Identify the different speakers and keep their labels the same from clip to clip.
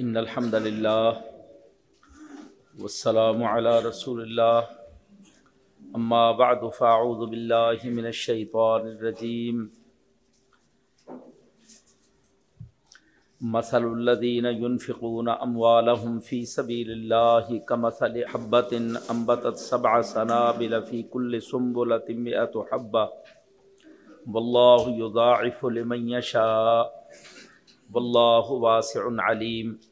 Speaker 1: ان الحمد للہ والسلام علی رسول اللہ اما بعد فاعوذ باللہ من الشیطان الرجیم مثل الذين ينفقون اموالهم في سبيل الله كمثل حبة انبتت سبع سنابل في كل سنبلة مئة حبة. والله يضاعف لمن يشاء. والله واسع عليم.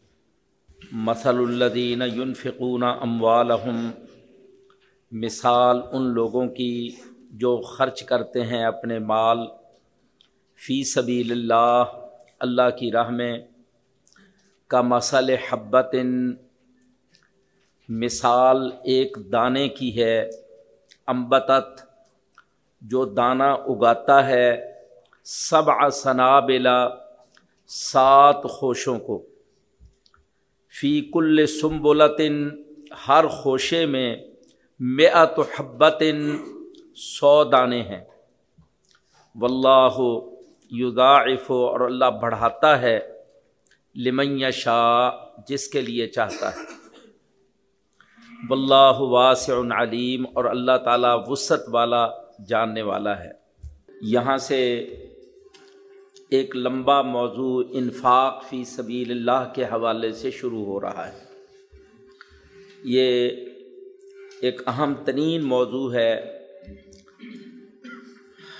Speaker 1: مثل الذين ينفقون اموالهم مثال ان لوگوں کی جو خرچ کرتے ہیں اپنے مال، فی سبیل اللہ اللہ کی راہ میں، کا مسل حبت مثال ایک دانے کی ہے، امبتت، جو دانہ اگاتا ہے سب سنابلا سات خوشوں کو۔ فی کل سمبلتن ہر خوشے میں میت حبتن سو دانے ہیں۔ واللہ یضاعف اور اللہ بڑھاتا ہے لمن شاہ جس کے لیے چاہتا ہے۔ واللہ واسع علیم اور اللہ تعالیٰ وسعت والا، جاننے والا ہے۔ یہاں سے ایک لمبا موضوع انفاق فی سبیل اللہ کے حوالے سے شروع ہو رہا ہے۔ یہ ایک اہم ترین موضوع ہے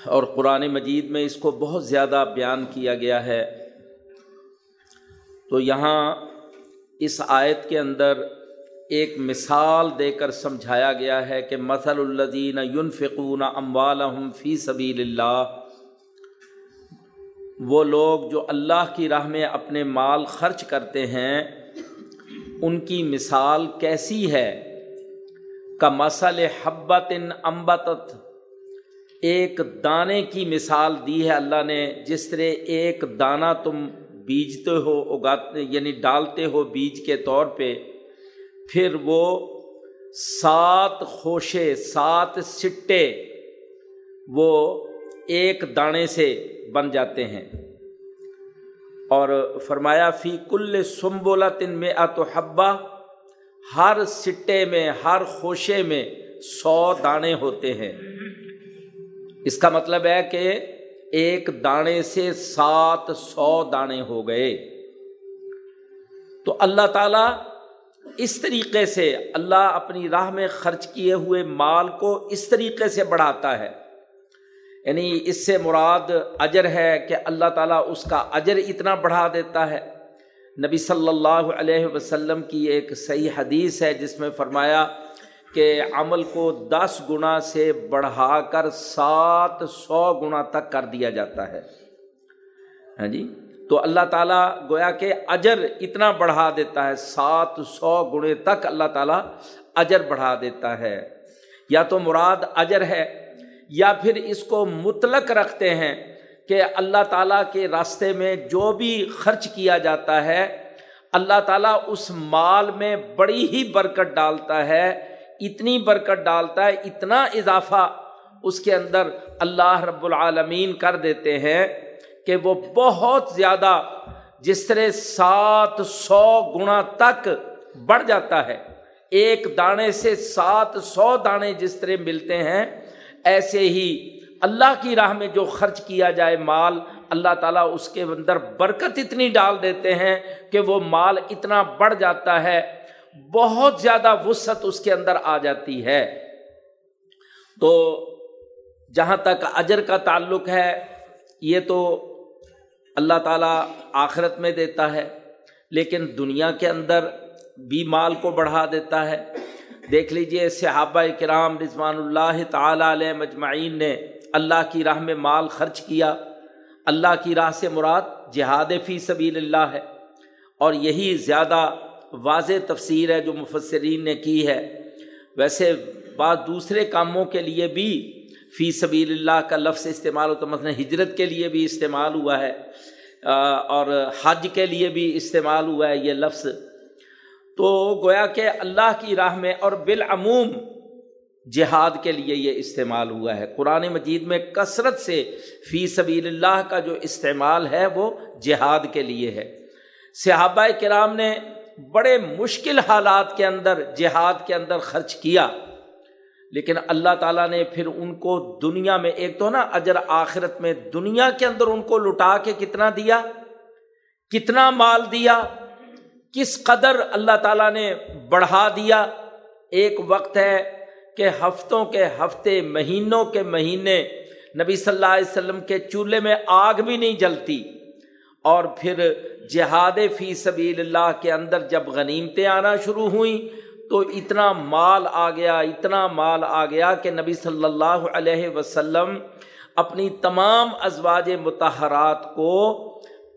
Speaker 1: اور قرآن مجید میں اس کو بہت زیادہ بیان کیا گیا ہے۔ تو یہاں اس آیت کے اندر ایک مثال دے کر سمجھایا گیا ہے کہ مثل الدین یونفقون اموالحم فی سبیل اللہ۔ وہ لوگ جو اللہ کی راہ میں اپنے مال خرچ کرتے ہیں، ان کی مثال کیسی ہے؟ کا مسل حبت امبتت ایک دانے کی مثال دی ہے اللہ نے، جس طرح ایک دانہ تم بیجتے ہو اگاتے یعنی ڈالتے ہو بیج کے طور پہ، پھر وہ سات خوشے، سات سٹے، وہ ایک دانے سے بن جاتے ہیں۔ اور فرمایا، فی کل سمبولا تن میں اتحبا ہر سٹے میں، ہر خوشے میں سو دانے ہوتے ہیں۔ اس کا مطلب ہے کہ ایک دانے سے سات سو دانے ہو گئے۔ تو اللہ تعالی اس طریقے سے، اللہ اپنی راہ میں خرچ کیے ہوئے مال کو اس طریقے سے بڑھاتا ہے۔ یعنی اس سے مراد اجر ہے کہ اللہ تعالیٰ اس کا اجر اتنا بڑھا دیتا ہے۔ نبی صلی اللہ علیہ وسلم کی ایک صحیح حدیث ہے جس میں فرمایا کہ عمل کو دس گنا سے بڑھا کر سات سو گنا تک کر دیا جاتا ہے۔ ہاں جی؟ تو اللہ تعالیٰ گویا کہ اجر اتنا بڑھا دیتا ہے، سات سو گنے تک اللہ تعالیٰ اجر بڑھا دیتا ہے۔ یا تو مراد اجر ہے یا پھر اس کو مطلق رکھتے ہیں کہ اللہ تعالیٰ کے راستے میں جو بھی خرچ کیا جاتا ہے، اللہ تعالیٰ اس مال میں بڑی ہی برکت ڈالتا ہے، اتنی برکت ڈالتا ہے، اتنا اضافہ اس کے اندر اللہ رب العالمین کر دیتے ہیں کہ وہ بہت زیادہ جس طرح سات سو گنا تک بڑھ جاتا ہے۔ ایک دانے سے سات سو دانے جس طرح ملتے ہیں ایسے ہی اللہ کی راہ میں جو خرچ کیا جائے مال، اللہ تعالیٰ اس کے اندر برکت اتنی ڈال دیتے ہیں کہ وہ مال اتنا بڑھ جاتا ہے، بہت زیادہ وسعت اس کے اندر آ جاتی ہے۔ تو جہاں تک اجر کا تعلق ہے، یہ تو اللہ تعالیٰ آخرت میں دیتا ہے، لیکن دنیا کے اندر بھی مال کو بڑھا دیتا ہے۔ دیکھ لیجیے صحابہ کرام رضوان اللہ تعالیٰ علیہ مجمعین نے اللہ کی راہ میں مال خرچ کیا۔ اللہ کی راہ سے مراد جہاد فی سبیل اللہ ہے۔ اور یہی زیادہ واضح تفسیر ہے جو مفسرین نے کی ہے۔ ویسے بعض دوسرے کاموں کے لیے بھی فی سبیل اللہ کا لفظ استعمال ہوتا مثلاً ہجرت کے لیے بھی استعمال ہوا ہے۔ اور حج کے لیے بھی استعمال ہوا ہے۔ یہ لفظ تو گویا کہ اللہ کی راہ میں اور بالعموم جہاد کے لیے یہ استعمال ہوا ہے۔ قرآن مجید میں کثرت سے فی سبیل اللہ کا جو استعمال ہے وہ جہاد کے لیے ہے۔ صحابہ کرام نے بڑے مشکل حالات کے اندر، جہاد کے اندر خرچ کیا۔ لیکن اللہ تعالیٰ نے پھر ان کو دنیا میں ایک تو نا اجر آخرت میں دنیا کے اندر ان کو لٹا کے کتنا دیا؟ کتنا مال دیا؟ کس قدر اللہ تعالیٰ نے بڑھا دیا؟ ایک وقت ہے کہ ہفتوں کے ہفتے، مہینوں کے مہینے نبی صلی اللہ علیہ وسلم کے چولہے میں آگ بھی نہیں جلتی۔ اور پھر جہاد فی سبیل اللہ کے اندر جب غنیمتیں آنا شروع ہوئیں، تو اتنا مال آ گیا، اتنا مال آ گیا کہ نبی صلی اللہ علیہ وسلم اپنی تمام ازواج متحرات کو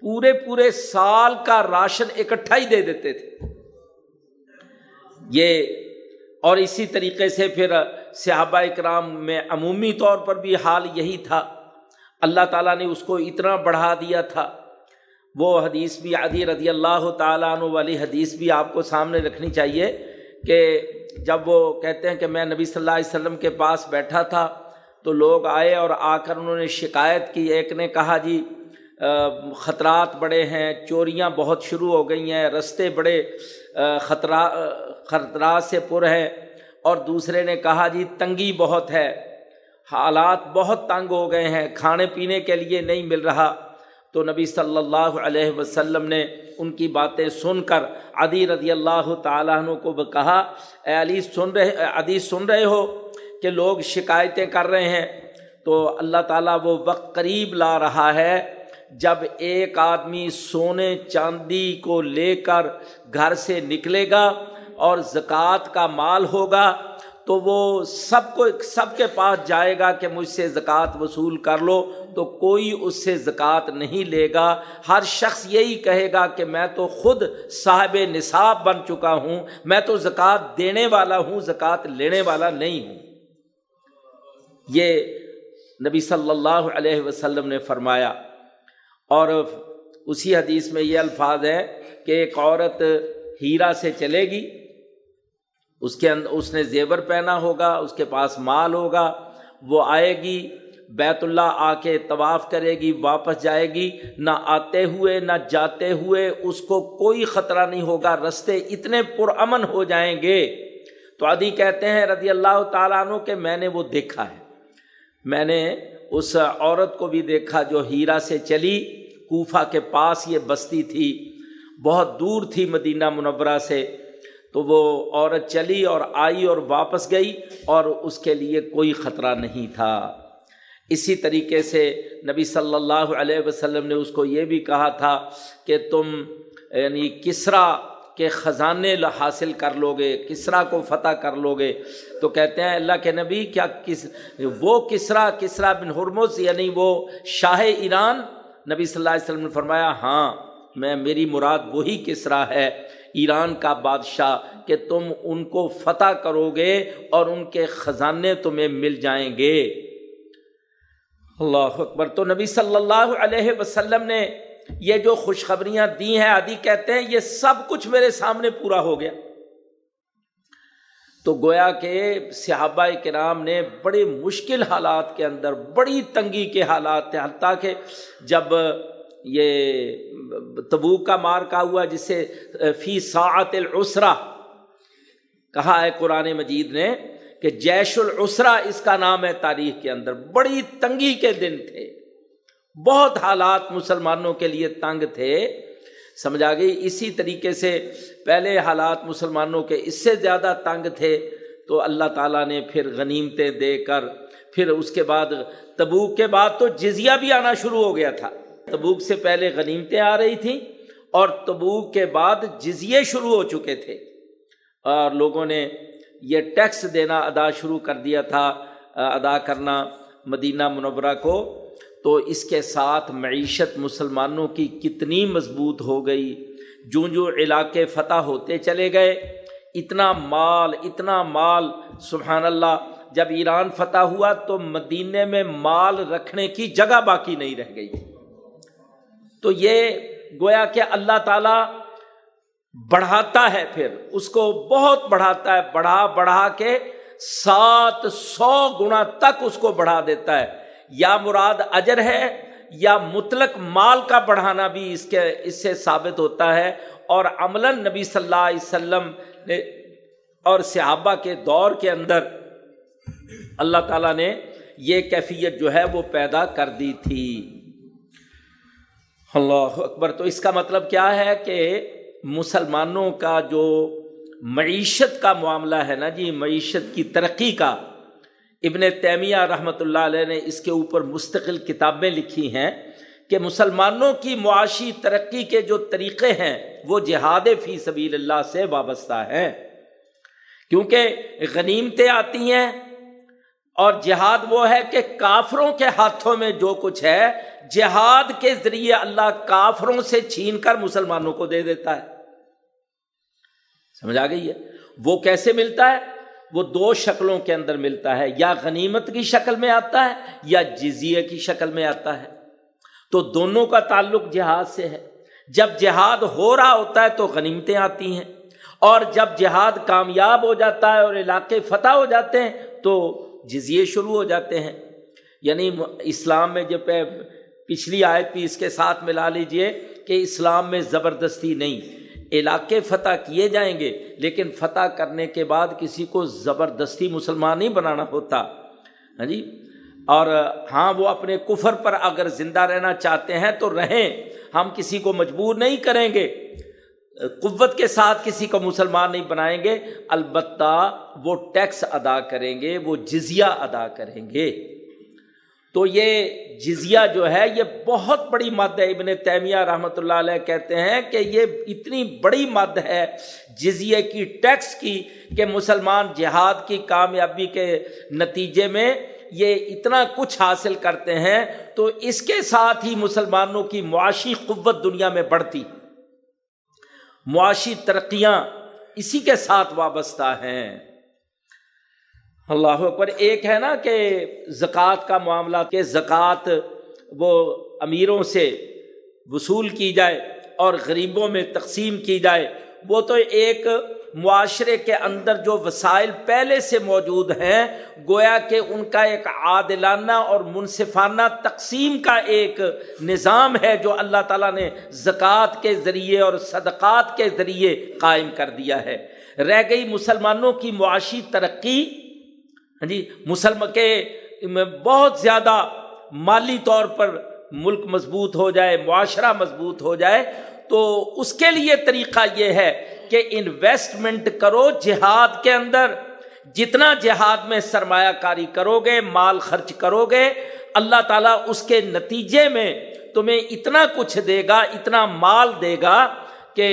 Speaker 1: پورے پورے سال کا راشن اکٹھا ہی دے دیتے تھے۔ یہ اور اسی طریقے سے پھر صحابہ اکرام میں عمومی طور پر بھی حال یہی تھا۔ اللہ تعالیٰ نے اس کو اتنا بڑھا دیا تھا۔ وہ حدیث بھی عدی رضی اللہ تعالیٰ عنہ والی حدیث بھی آپ کو سامنے رکھنی چاہیے کہ جب وہ کہتے ہیں کہ میں نبی صلی اللہ علیہ وسلم کے پاس بیٹھا تھا تو لوگ آئے اور آ کر انہوں نے شکایت کی۔ ایک نے کہا جی خطرات بڑے ہیں، چوریاں بہت شروع ہو گئی ہیں، رستے بڑے خطرہ خطرات سے پر ہیں۔ اور دوسرے نے کہا جی تنگی بہت ہے۔ حالات بہت تنگ ہو گئے ہیں، کھانے پینے کے لیے نہیں مل رہا۔ تو نبی صلی اللہ علیہ وسلم نے ان کی باتیں سن کر عدی رضی اللہ تعالیٰ عنہ کو کہا، اے علی، سن رہے، عدی، سن رہے ہو کہ لوگ شکایتیں کر رہے ہیں۔ تو اللہ تعالیٰ وہ وقت قریب لا رہا ہے جب ایک آدمی سونے چاندی کو لے کر گھر سے نکلے گا اور زکوٰۃ کا مال ہوگا، تو وہ سب کو، سب کے پاس جائے گا کہ مجھ سے زکوٰۃ وصول کر لو، تو کوئی اس سے زکوٰۃ نہیں لے گا۔ ہر شخص یہی کہے گا کہ میں تو خود صاحب نصاب بن چکا ہوں، میں تو زکوٰۃ دینے والا ہوں، زکوٰۃ لینے والا نہیں ہوں۔ یہ نبی صلی اللہ علیہ وسلم نے فرمایا۔ اور اسی حدیث میں یہ الفاظ ہے کہ ایک عورت ہیرا سے چلے گی، اس کے اندر، اس نے زیور پہنا ہوگا، اس کے پاس مال ہوگا، وہ آئے گی، بیت اللہ آ کے طواف کرے گی، واپس جائے گی، نہ آتے ہوئے، نہ جاتے ہوئے، اس کو کوئی خطرہ نہیں ہوگا، رستے اتنے پرامن ہو جائیں گے۔ تو عدی کہتے ہیں رضی اللہ تعالیٰ عنہ کہ میں نے وہ دیکھا ہے۔ میں نے اس عورت کو بھی دیکھا جو ہیرا سے چلی۔ کوفہ کے پاس یہ بستی تھی، بہت دور تھی مدینہ منورہ سے، تو وہ عورت چلی اور آئی اور واپس گئی اور اس کے لیے کوئی خطرہ نہیں تھا۔ اسی طریقے سے نبی صلی اللہ علیہ وسلم نے اس کو یہ بھی کہا تھا کہ تم یعنی کسرا کے خزانے حاصل کر لو گے کسرا کو فتح کر لو گے تو کہتے ہیں، اللہ کے نبی، کیا کس، وہ کسرا کسرا بن حرمز یعنی وہ شاہ ایران نبی صلی اللہ علیہ وسلم نے فرمایا ہاں میں میری مراد وہی کسرا ہے، ایران کا بادشاہ، کہ تم ان کو فتح کرو گے اور ان کے خزانے تمہیں مل جائیں گے۔ اللہ اکبر۔ تو نبی صلی اللہ علیہ وسلم نے یہ جو خوشخبریاں دی ہیں آدھی کہتے ہیں، یہ سب کچھ میرے سامنے پورا ہو گیا۔ تو گویا کہ صحابہ کرام نے بڑے مشکل حالات کے اندر بڑی تنگی کے حالات تھے حتیٰ کہ جب یہ تبو کا مار کا ہوا جسے فی ساعت العسرا کہا ہے قرآن مجید نے کہ جیش العسرا اس کا نام ہے تاریخ کے اندر، بڑی تنگی کے دن تھے، بہت حالات مسلمانوں کے لیے تنگ تھے۔ سمجھا گئی۔ اسی طریقے سے پہلے حالات مسلمانوں کے اس سے زیادہ تنگ تھے۔ تو اللہ تعالیٰ نے پھر غنیمتیں دے کر، پھر اس کے بعد تبوک کے بعد تو جزیہ بھی آنا شروع ہو گیا تھا۔ تبوک سے پہلے غنیمتیں آ رہی تھیں اور تبوک کے بعد جزیے شروع ہو چکے تھے۔ اور لوگوں نے یہ ٹیکس دینا ادا شروع کر دیا تھا، ادا کرنا مدینہ منورہ کو۔ تو اس کے ساتھ معیشت مسلمانوں کی کتنی مضبوط ہو گئی۔ جو جو علاقے فتح ہوتے چلے گئے، اتنا مال اتنا مال سبحان اللہ جب ایران فتح ہوا تو مدینے میں مال رکھنے کی جگہ باقی نہیں رہ گئی۔ تو یہ گویا کہ اللہ تعالی بڑھاتا ہے پھر، اس کو بہت بڑھاتا ہے، بڑھا بڑھا کے سات سو گنا تک اس کو بڑھا دیتا ہے۔ یا مراد اجر ہے یا مطلق مال کا بڑھانا بھی اس کے اس سے ثابت ہوتا ہے اور عملاً نبی صلی اللہ علیہ وسلم نے اور صحابہ کے دور کے اندر اللہ تعالیٰ نے یہ کیفیت جو ہے وہ پیدا کر دی تھی۔ اللہ اکبر۔ تو اس کا مطلب کیا ہے کہ مسلمانوں کا جو معیشت کا معاملہ ہے نا جی معیشت کی ترقی کا ابن تیمیہ رحمۃ اللہ علیہ نے اس کے اوپر مستقل کتابیں لکھی ہیں کہ مسلمانوں کی معاشی ترقی کے جو طریقے ہیں وہ جہاد فی سبیل اللہ سے وابستہ ہیں۔ کیونکہ غنیمتیں آتی ہیں اور جہاد وہ ہے کہ کافروں کے ہاتھوں میں جو کچھ ہے، جہاد کے ذریعے اللہ کافروں سے چھین کر مسلمانوں کو دے دیتا ہے۔ سمجھ آ گئی ہے؟ وہ کیسے ملتا ہے؟ وہ دو شکلوں کے اندر ملتا ہے، یا غنیمت کی شکل میں آتا ہے، یا جزیے کی شکل میں آتا ہے۔ تو دونوں کا تعلق جہاد سے ہے۔ جب جہاد ہو رہا ہوتا ہے تو غنیمتیں آتی ہیں۔ اور جب جہاد کامیاب ہو جاتا ہے اور علاقے فتح ہو جاتے ہیں تو جزیے شروع ہو جاتے ہیں۔ یعنی اسلام میں جب پچھلی آیت بھی اس کے ساتھ ملا لیجیے کہ اسلام میں زبردستی نہیں۔ علاقے فتح کیے جائیں گے، لیکن فتح کرنے کے بعد کسی کو زبردستی مسلمان نہیں بنانا ہوتا۔ ہاں جی؟ اور ہاں وہ اپنے کفر پر اگر زندہ رہنا چاہتے ہیں تو رہیں۔ ہم کسی کو مجبور نہیں کریں گے۔ قوت کے ساتھ کسی کو مسلمان نہیں بنائیں گے۔ البتہ وہ ٹیکس ادا کریں گے، وہ جزیہ ادا کریں گے۔ تو یہ جزیہ جو ہے، یہ بہت بڑی مد ہے۔ ابن تیمیہ رحمۃ اللہ علیہ کہتے ہیں کہ یہ اتنی بڑی مد ہے جزیے کی ٹیکس کی کہ مسلمان جہاد کی کامیابی کے نتیجے میں یہ اتنا کچھ حاصل کرتے ہیں۔ تو اس کے ساتھ ہی مسلمانوں کی معاشی قوت دنیا میں بڑھتی۔ معاشی ترقیاں اسی کے ساتھ وابستہ ہیں۔ اللہ اکبر، ایک ہے نا کہ زکوٰۃ کا معاملہ کہ زکوٰۃ وہ امیروں سے وصول کی جائے اور غریبوں میں تقسیم کی جائے، وہ تو ایک معاشرے کے اندر جو وسائل پہلے سے موجود ہیں، گویا کہ ان کا ایک عادلانہ اور منصفانہ تقسیم کا ایک نظام ہے جو اللہ تعالیٰ نے زکوٰۃ کے ذریعے اور صدقات کے ذریعے قائم کر دیا ہے۔ رہ گئی مسلمانوں کی معاشی ترقی ہاں جی مسلم کے بہت زیادہ مالی طور پر ملک مضبوط ہو جائے، معاشرہ مضبوط ہو جائے، تو اس کے لیے طریقہ یہ ہے کہ انویسٹمنٹ کرو جہاد کے اندر۔ جتنا جہاد میں سرمایہ کاری کرو گے، مال خرچ کرو گے، اللہ تعالیٰ اس کے نتیجے میں تمہیں اتنا کچھ دے گا، اتنا مال دے گا کہ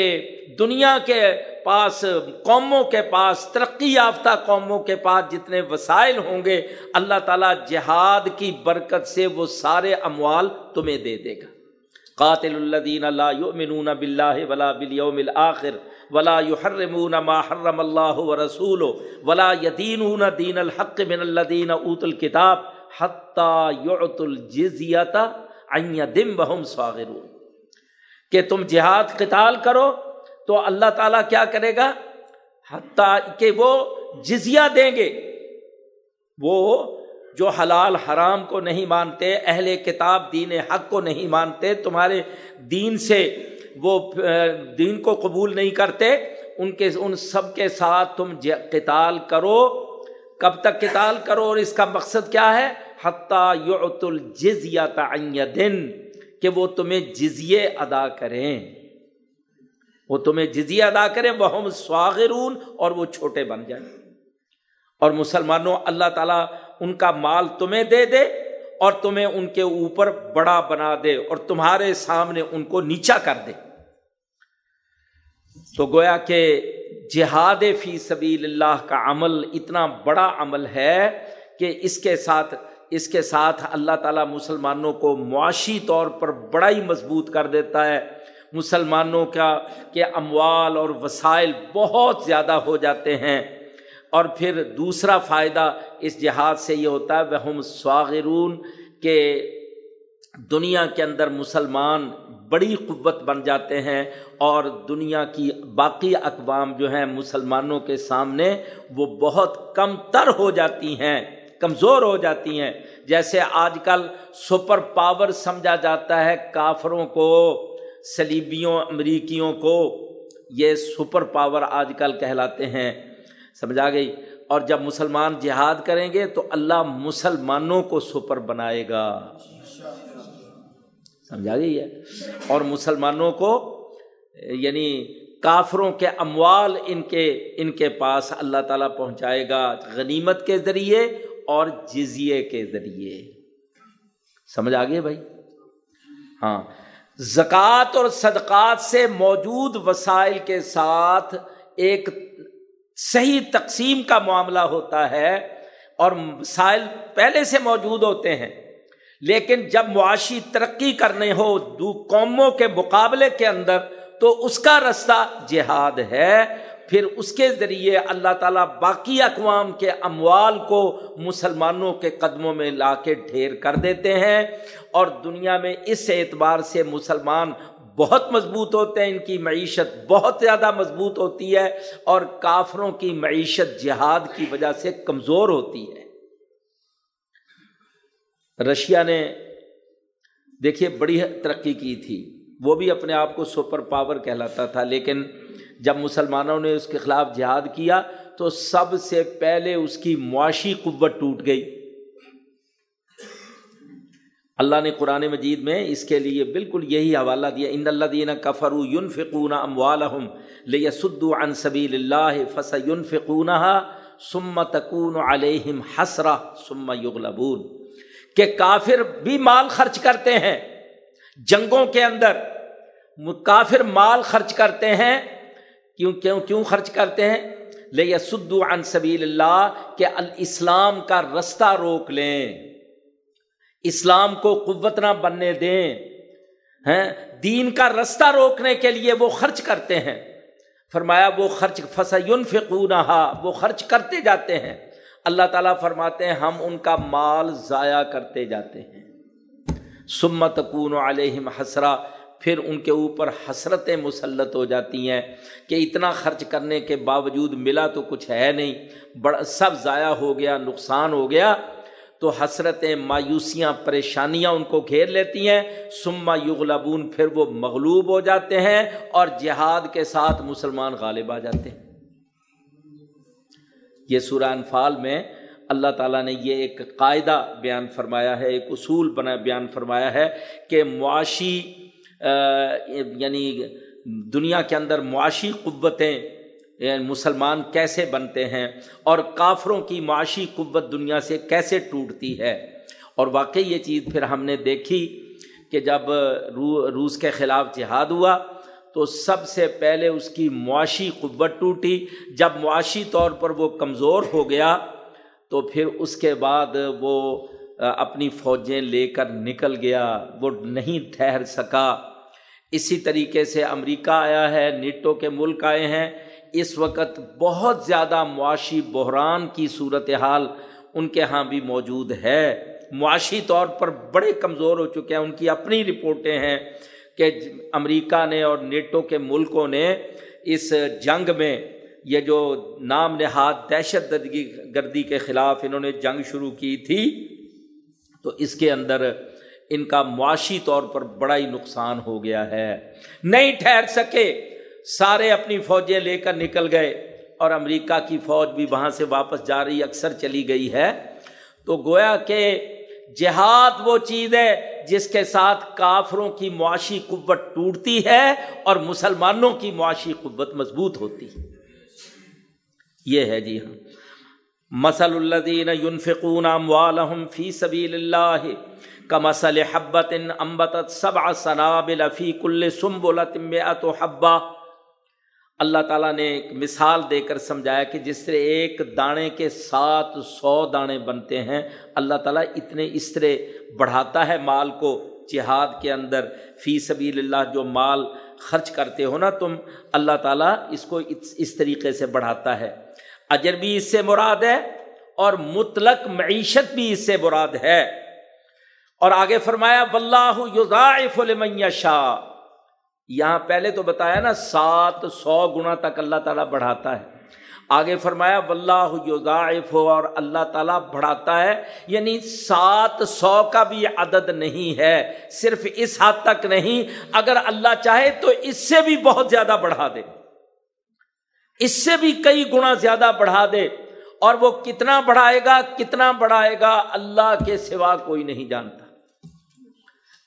Speaker 1: دنیا کے پاس قوموں کے پاس، ترقی یافتہ قوموں کے پاس جتنے وسائل ہوں گے، اللہ تعالیٰ جہاد کی برکت سے وہ سارے اموال تمہیں دے دے گا۔ قاتل الدین اللہ یؤمنون باللہ ولا بالیوم الاخر ولا یحرمون ما حرم اللہ و رسول ولا یدینون دین الحق من الذین اوت الکتاب حتی یعط الجزیت عن دم وهم صاغرون۔ کہ تم جہاد قتال کرو تو اللہ تعالیٰ کیا کرے گا؟ حتیٰ کہ وہ جزیہ دیں گے۔ وہ جو حلال حرام کو نہیں مانتے، اہل کتاب دین حق کو نہیں مانتے، تمہارے دین سے وہ دین کو قبول نہیں کرتے، ان کے، ان سب کے ساتھ تم قتال کرو۔ کب تک قتال کرو؟ اور اس کا مقصد کیا ہے؟ حتیٰ یعت الجزیہ تعین دن کہ وہ تمہیں جزیے ادا کریں۔ وہ تمہیں جزیہ ادا کریں وہ ہم سواغرون اور وہ چھوٹے بن جائیں۔ اور مسلمانوں، اللہ تعالیٰ ان کا مال تمہیں دے دے اور تمہیں ان کے اوپر بڑا بنا دے اور تمہارے سامنے ان کو نیچا کر دے۔ تو گویا کہ جہاد فی سبیل اللہ کا عمل اتنا بڑا عمل ہے کہ اس کے ساتھ، اس کے ساتھ اللہ تعالیٰ مسلمانوں کو معاشی طور پر بڑا ہی مضبوط کر دیتا ہے۔ مسلمانوں کا کہ اموال اور وسائل بہت زیادہ ہو جاتے ہیں۔ اور پھر دوسرا فائدہ اس جہاد سے یہ ہوتا ہے وہ ہم سواغرون کہ دنیا کے اندر مسلمان بڑی قوت بن جاتے ہیں اور دنیا کی باقی اقوام جو ہیں مسلمانوں کے سامنے وہ بہت کم تر ہو جاتی ہیں، کمزور ہو جاتی ہیں۔ جیسے آج کل سپر پاور سمجھا جاتا ہے کافروں کو۔ سلیبیوں امریکیوں کو یہ سپر پاور آج کل کہلاتے ہیں۔ سمجھا گئی؟ اور جب مسلمان جہاد کریں گے تو اللہ مسلمانوں کو سپر بنائے گا۔ سمجھا گئی ہے؟ اور مسلمانوں کو یعنی کافروں کے اموال ان کے ان کے پاس اللہ تعالیٰ پہنچائے گا غنیمت کے ذریعے اور جزیے کے ذریعے۔ سمجھ آ گئے بھائی؟ ہاں۔ زکوٰۃ اور صدقات سے موجود وسائل کے ساتھ ایک صحیح تقسیم کا معاملہ ہوتا ہے اور وسائل پہلے سے موجود ہوتے ہیں۔ لیکن جب معاشی ترقی کرنے ہو دو قوموں کے مقابلے کے اندر تو اس کا رستہ جہاد ہے۔ پھر اس کے ذریعے اللہ تعالیٰ باقی اقوام کے اموال کو مسلمانوں کے قدموں میں لا کے ڈھیر کر دیتے ہیں اور دنیا میں اس اعتبار سے مسلمان بہت مضبوط ہوتے ہیں، ان کی معیشت بہت زیادہ مضبوط ہوتی ہے اور کافروں کی معیشت جہاد کی وجہ سے کمزور ہوتی ہے۔ رشیا نے دیکھیے بڑی ترقی کی تھی، وہ بھی اپنے آپ کو سپر پاور کہلاتا تھا، لیکن جب مسلمانوں نے اس کے خلاف جہاد کیا تو سب سے پہلے اس کی معاشی قوت ٹوٹ گئی۔ اللہ نے قرآن مجید میں اس کے لیے بالکل یہی حوالہ دیا، ان اللہ دین کفرو یون فکون اموالحم لے سدو عن سبیل اللہ فس یون فکون سم تکون علیہم حسرا سم یغلبون۔ کہ کافر بھی مال خرچ کرتے ہیں جنگوں کے اندر، کافر مال خرچ کرتے ہیں کیوں کیوں کیوں خرچ کرتے ہیں؟ لے سدو عن سبیل اللہ کہ الاسلام کا رستہ روک لیں۔ اسلام کو قوت نہ بننے دیں۔ ہیں؟ دین کا رستہ روکنے کے لیے وہ خرچ کرتے ہیں۔ فرمایا وہ خرچ فسون فکون وہ خرچ کرتے جاتے ہیں۔ اللہ تعالیٰ فرماتے ہیں ہم ان کا مال ضائع کرتے جاتے ہیں۔ سمت کون علیہم حسرا پھر ان کے اوپر حسرتیں مسلط ہو جاتی ہیں کہ اتنا خرچ کرنے کے باوجود ملا تو کچھ ہے نہیں بڑا سب ضائع ہو گیا، نقصان ہو گیا۔ تو حسرتیں، مایوسیاں، پریشانیاں ان کو گھیر لیتی ہیں۔ سما یغلبون، پھر وہ مغلوب ہو جاتے ہیں اور جہاد کے ساتھ مسلمان غالب آ جاتے ہیں۔ یہ سورہ انفال میں اللہ تعالیٰ نے یہ ایک قاعدہ بیان فرمایا ہے، ایک اصول بنا، بیان فرمایا ہے کہ معاشی یعنی دنیا کے اندر معاشی قوتیں یعنی مسلمان کیسے بنتے ہیں اور کافروں کی معاشی قوت دنیا سے کیسے ٹوٹتی ہے۔ اور واقعی یہ چیز پھر ہم نے دیکھی کہ جب روس کے خلاف جہاد ہوا تو سب سے پہلے اس کی معاشی قوت ٹوٹی۔ جب معاشی طور پر وہ کمزور ہو گیا تو پھر اس کے بعد وہ اپنی فوجیں لے کر نکل گیا، وہ نہیں ٹھہر سکا۔ اسی طریقے سے امریکہ آیا ہے، نیٹو کے ملک آئے ہیں۔ اس وقت بہت زیادہ معاشی بحران کی صورت حال ان کے یہاں بھی موجود ہے۔ معاشی طور پر بڑے کمزور ہو چکے ہیں۔ ان کی اپنی رپورٹیں ہیں کہ امریکہ نے اور نیٹو کے ملکوں نے اس جنگ میں یہ جو نام نہاد دہشت گردی کے خلاف انہوں نے جنگ شروع کی تھی، تو اس کے اندر ان کا معاشی طور پر بڑا ہی نقصان ہو گیا ہے۔ نہیں ٹھہر سکے۔ سارے اپنی فوجیں لے کر نکل گئے اور امریکہ کی فوج بھی وہاں سے واپس جا رہی، اکثر چلی گئی ہے۔ تو گویا کہ جہاد وہ چیز ہے جس کے ساتھ کافروں کی معاشی قوت ٹوٹتی ہے اور مسلمانوں کی معاشی قوت مضبوط ہوتی ہے۔ یہ ہے جی ہاں۔ مسل الدین یونفقون اموالہم فی سبیل اللہ کا مسل حبت امبت سبع سنابل فی کل سنبلت مئت حبہ۔ اللہ تعالیٰ نے ایک مثال دے کر سمجھایا کہ جس طرح ایک دانے کے سات سو دانے بنتے ہیں، اللہ تعالیٰ اتنے اس طرح بڑھاتا ہے مال کو۔ جہاد کے اندر فی سبیل اللہ جو مال خرچ کرتے ہو نا تم، اللہ تعالیٰ اس کو اس طریقے سے بڑھاتا ہے۔ اجر بھی اس سے مراد ہے اور مطلق معیشت بھی اس سے مراد ہے۔ اور آگے فرمایا، واللہ یضاعف لمن شاہ یہاں پہلے تو بتایا نا، سات سو گنا تک اللہ تعالیٰ بڑھاتا ہے۔ آگے فرمایا، واللہ یضاعف اور اللہ تعالیٰ بڑھاتا ہے۔ یعنی سات سو کا بھی عدد نہیں ہے، صرف اس حد تک نہیں۔ اگر اللہ چاہے تو اس سے بھی بہت زیادہ بڑھا دے۔ اس سے بھی کئی گنا زیادہ بڑھا دے اور وہ کتنا بڑھائے گا، کتنا بڑھائے گا، اللہ کے سوا کوئی نہیں جانتا۔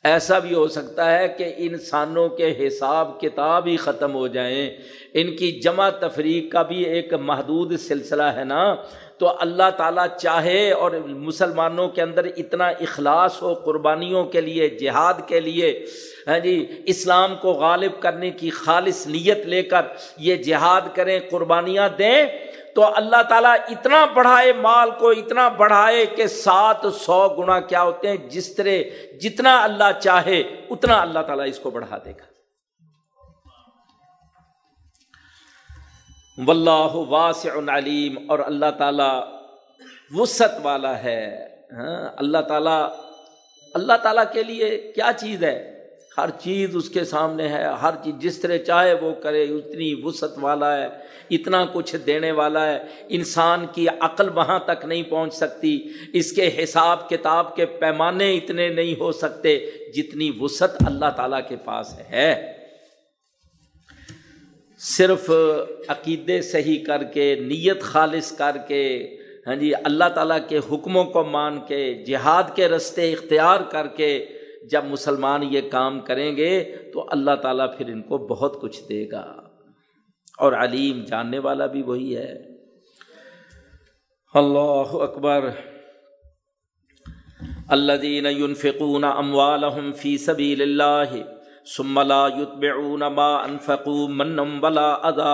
Speaker 1: ایسا بھی ہو سکتا ہے کہ انسانوں کے حساب کتاب ہی ختم ہو جائیں۔ ان کی جمع تفریق کا بھی ایک محدود سلسلہ ہے نا۔ تو اللہ تعالیٰ چاہے اور مسلمانوں کے اندر اتنا اخلاص ہو، قربانیوں کے لیے، جہاد کے لیے ہاں جی اسلام کو غالب کرنے کی خالص نیت لے کر یہ جہاد کریں، قربانیاں دیں، تو اللہ تعالیٰ اتنا بڑھائے، مال کو اتنا بڑھائے کہ سات سو گنا کیا ہوتے ہیں، جس طرح جتنا اللہ چاہے، اتنا اللہ تعالیٰ اس کو بڑھا دے گا۔ واللہ واسع علیم، اور اللہ تعالیٰ وسعت والا ہے۔ ہاں اللہ تعالیٰ اللہ تعالیٰ کے لیے کیا چیز ہے؟ ہر چیز اس کے سامنے ہے، ہر چیز جس طرح چاہے وہ کرے، اتنی وسعت والا ہے، اتنا کچھ دینے والا ہے۔ انسان کی عقل وہاں تک نہیں پہنچ سکتی، اس کے حساب کتاب کے پیمانے اتنے نہیں ہو سکتے جتنی وسعت اللہ تعالیٰ کے پاس ہے۔ صرف عقیدے صحیح کر کے، نیت خالص کر کے ہاں جی اللہ تعالیٰ کے حکموں کو مان کے، جہاد کے رستے اختیار کر کے جب مسلمان یہ کام کریں گے تو اللہ تعالیٰ پھر ان کو بہت کچھ دے گا۔ اور علیم جاننے والا بھی وہی ہے۔ اللہ اکبر۔ اللہ دین ينفقون اموالهم فی سبیل اللہ۔ ثم لا يتبعون ما انفقوا منم ولا اذا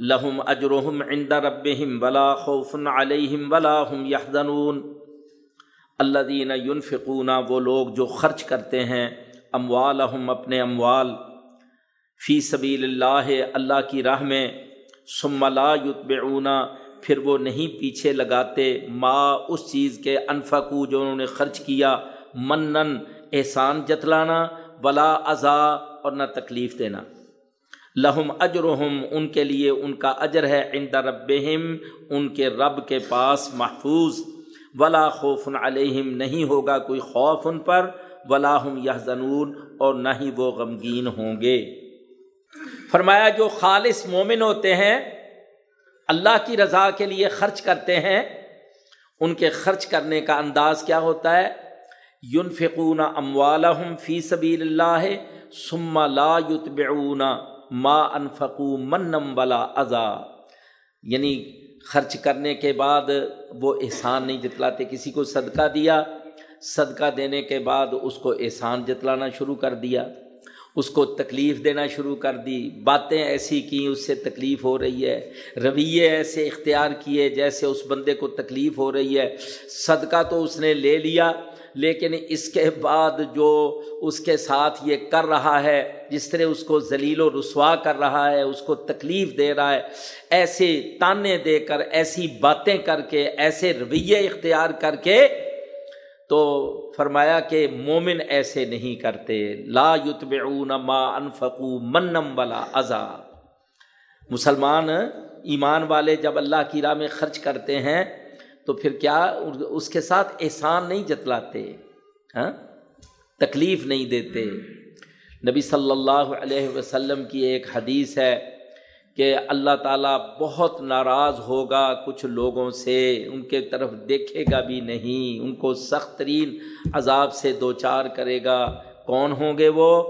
Speaker 1: لهم اجرهم عند ربهم ولا خوف عليهم ولا هم يحزنون. اللہ دین وہ لوگ جو خرچ کرتے ہیں اموالحم اپنے اموال، فی سبیل اللہ اللہ کی راہ میں لا یتبعونا پھر وہ نہیں پیچھے لگاتے، ما اس چیز کے انفقو جو انہوں نے خرچ کیا، منن، احسان جتلانا ولا ازا اور نہ تکلیف دینا۔ لہم اجرہم، ان کے لیے ان کا اجر ہے عند ربہم، ان کے رب کے پاس محفوظ۔ ولا خوف علیہم، نہیں ہوگا کوئی خوف ان پر، ولا ہم یہ اور نہ ہی وہ غمگین ہوں گے۔ فرمایا، جو خالص مومن ہوتے ہیں، اللہ کی رضا کے لیے خرچ کرتے ہیں، ان کے خرچ کرنے کا انداز کیا ہوتا ہے؟ یون فکون اموالحم فی سبیل اللہ سما لا یتبعون ما انفقو منم ولا ازا یعنی خرچ کرنے کے بعد وہ احسان نہیں جتلاتے، کسی کو صدقہ دیا، صدقہ دینے کے بعد اس کو احسان جتلانا شروع کر دیا، اس کو تکلیف دینا شروع کر دی، باتیں ایسی کی اس سے تکلیف ہو رہی ہے، رویے ایسے اختیار کیے جیسے اس بندے کو تکلیف ہو رہی ہے، صدقہ تو اس نے لے لیا لیکن اس کے بعد جو اس کے ساتھ یہ کر رہا ہے، جس طرح اس کو ذلیل و رسوا کر رہا ہے، اس کو تکلیف دے رہا ہے، ایسے تانے دے کر، ایسی باتیں کر کے، ایسے رویے اختیار کر کے تو فرمایا کہ مومن ایسے نہیں کرتے۔ لا یتبعون ما انفقو منم ولا ازا مسلمان ایمان والے جب اللہ کی راہ میں خرچ کرتے ہیں تو پھر کیا اس کے ساتھ احسان نہیں جتلاتے؟ ہاں؟ تکلیف نہیں دیتے۔ نبی صلی اللہ علیہ وسلم کی ایک حدیث ہے کہ اللہ تعالیٰ بہت ناراض ہوگا کچھ لوگوں سے، ان کے طرف دیکھے گا بھی نہیں، ان کو سخت ترین عذاب سے دو چار کرے گا۔ کون ہوں گے وہ؟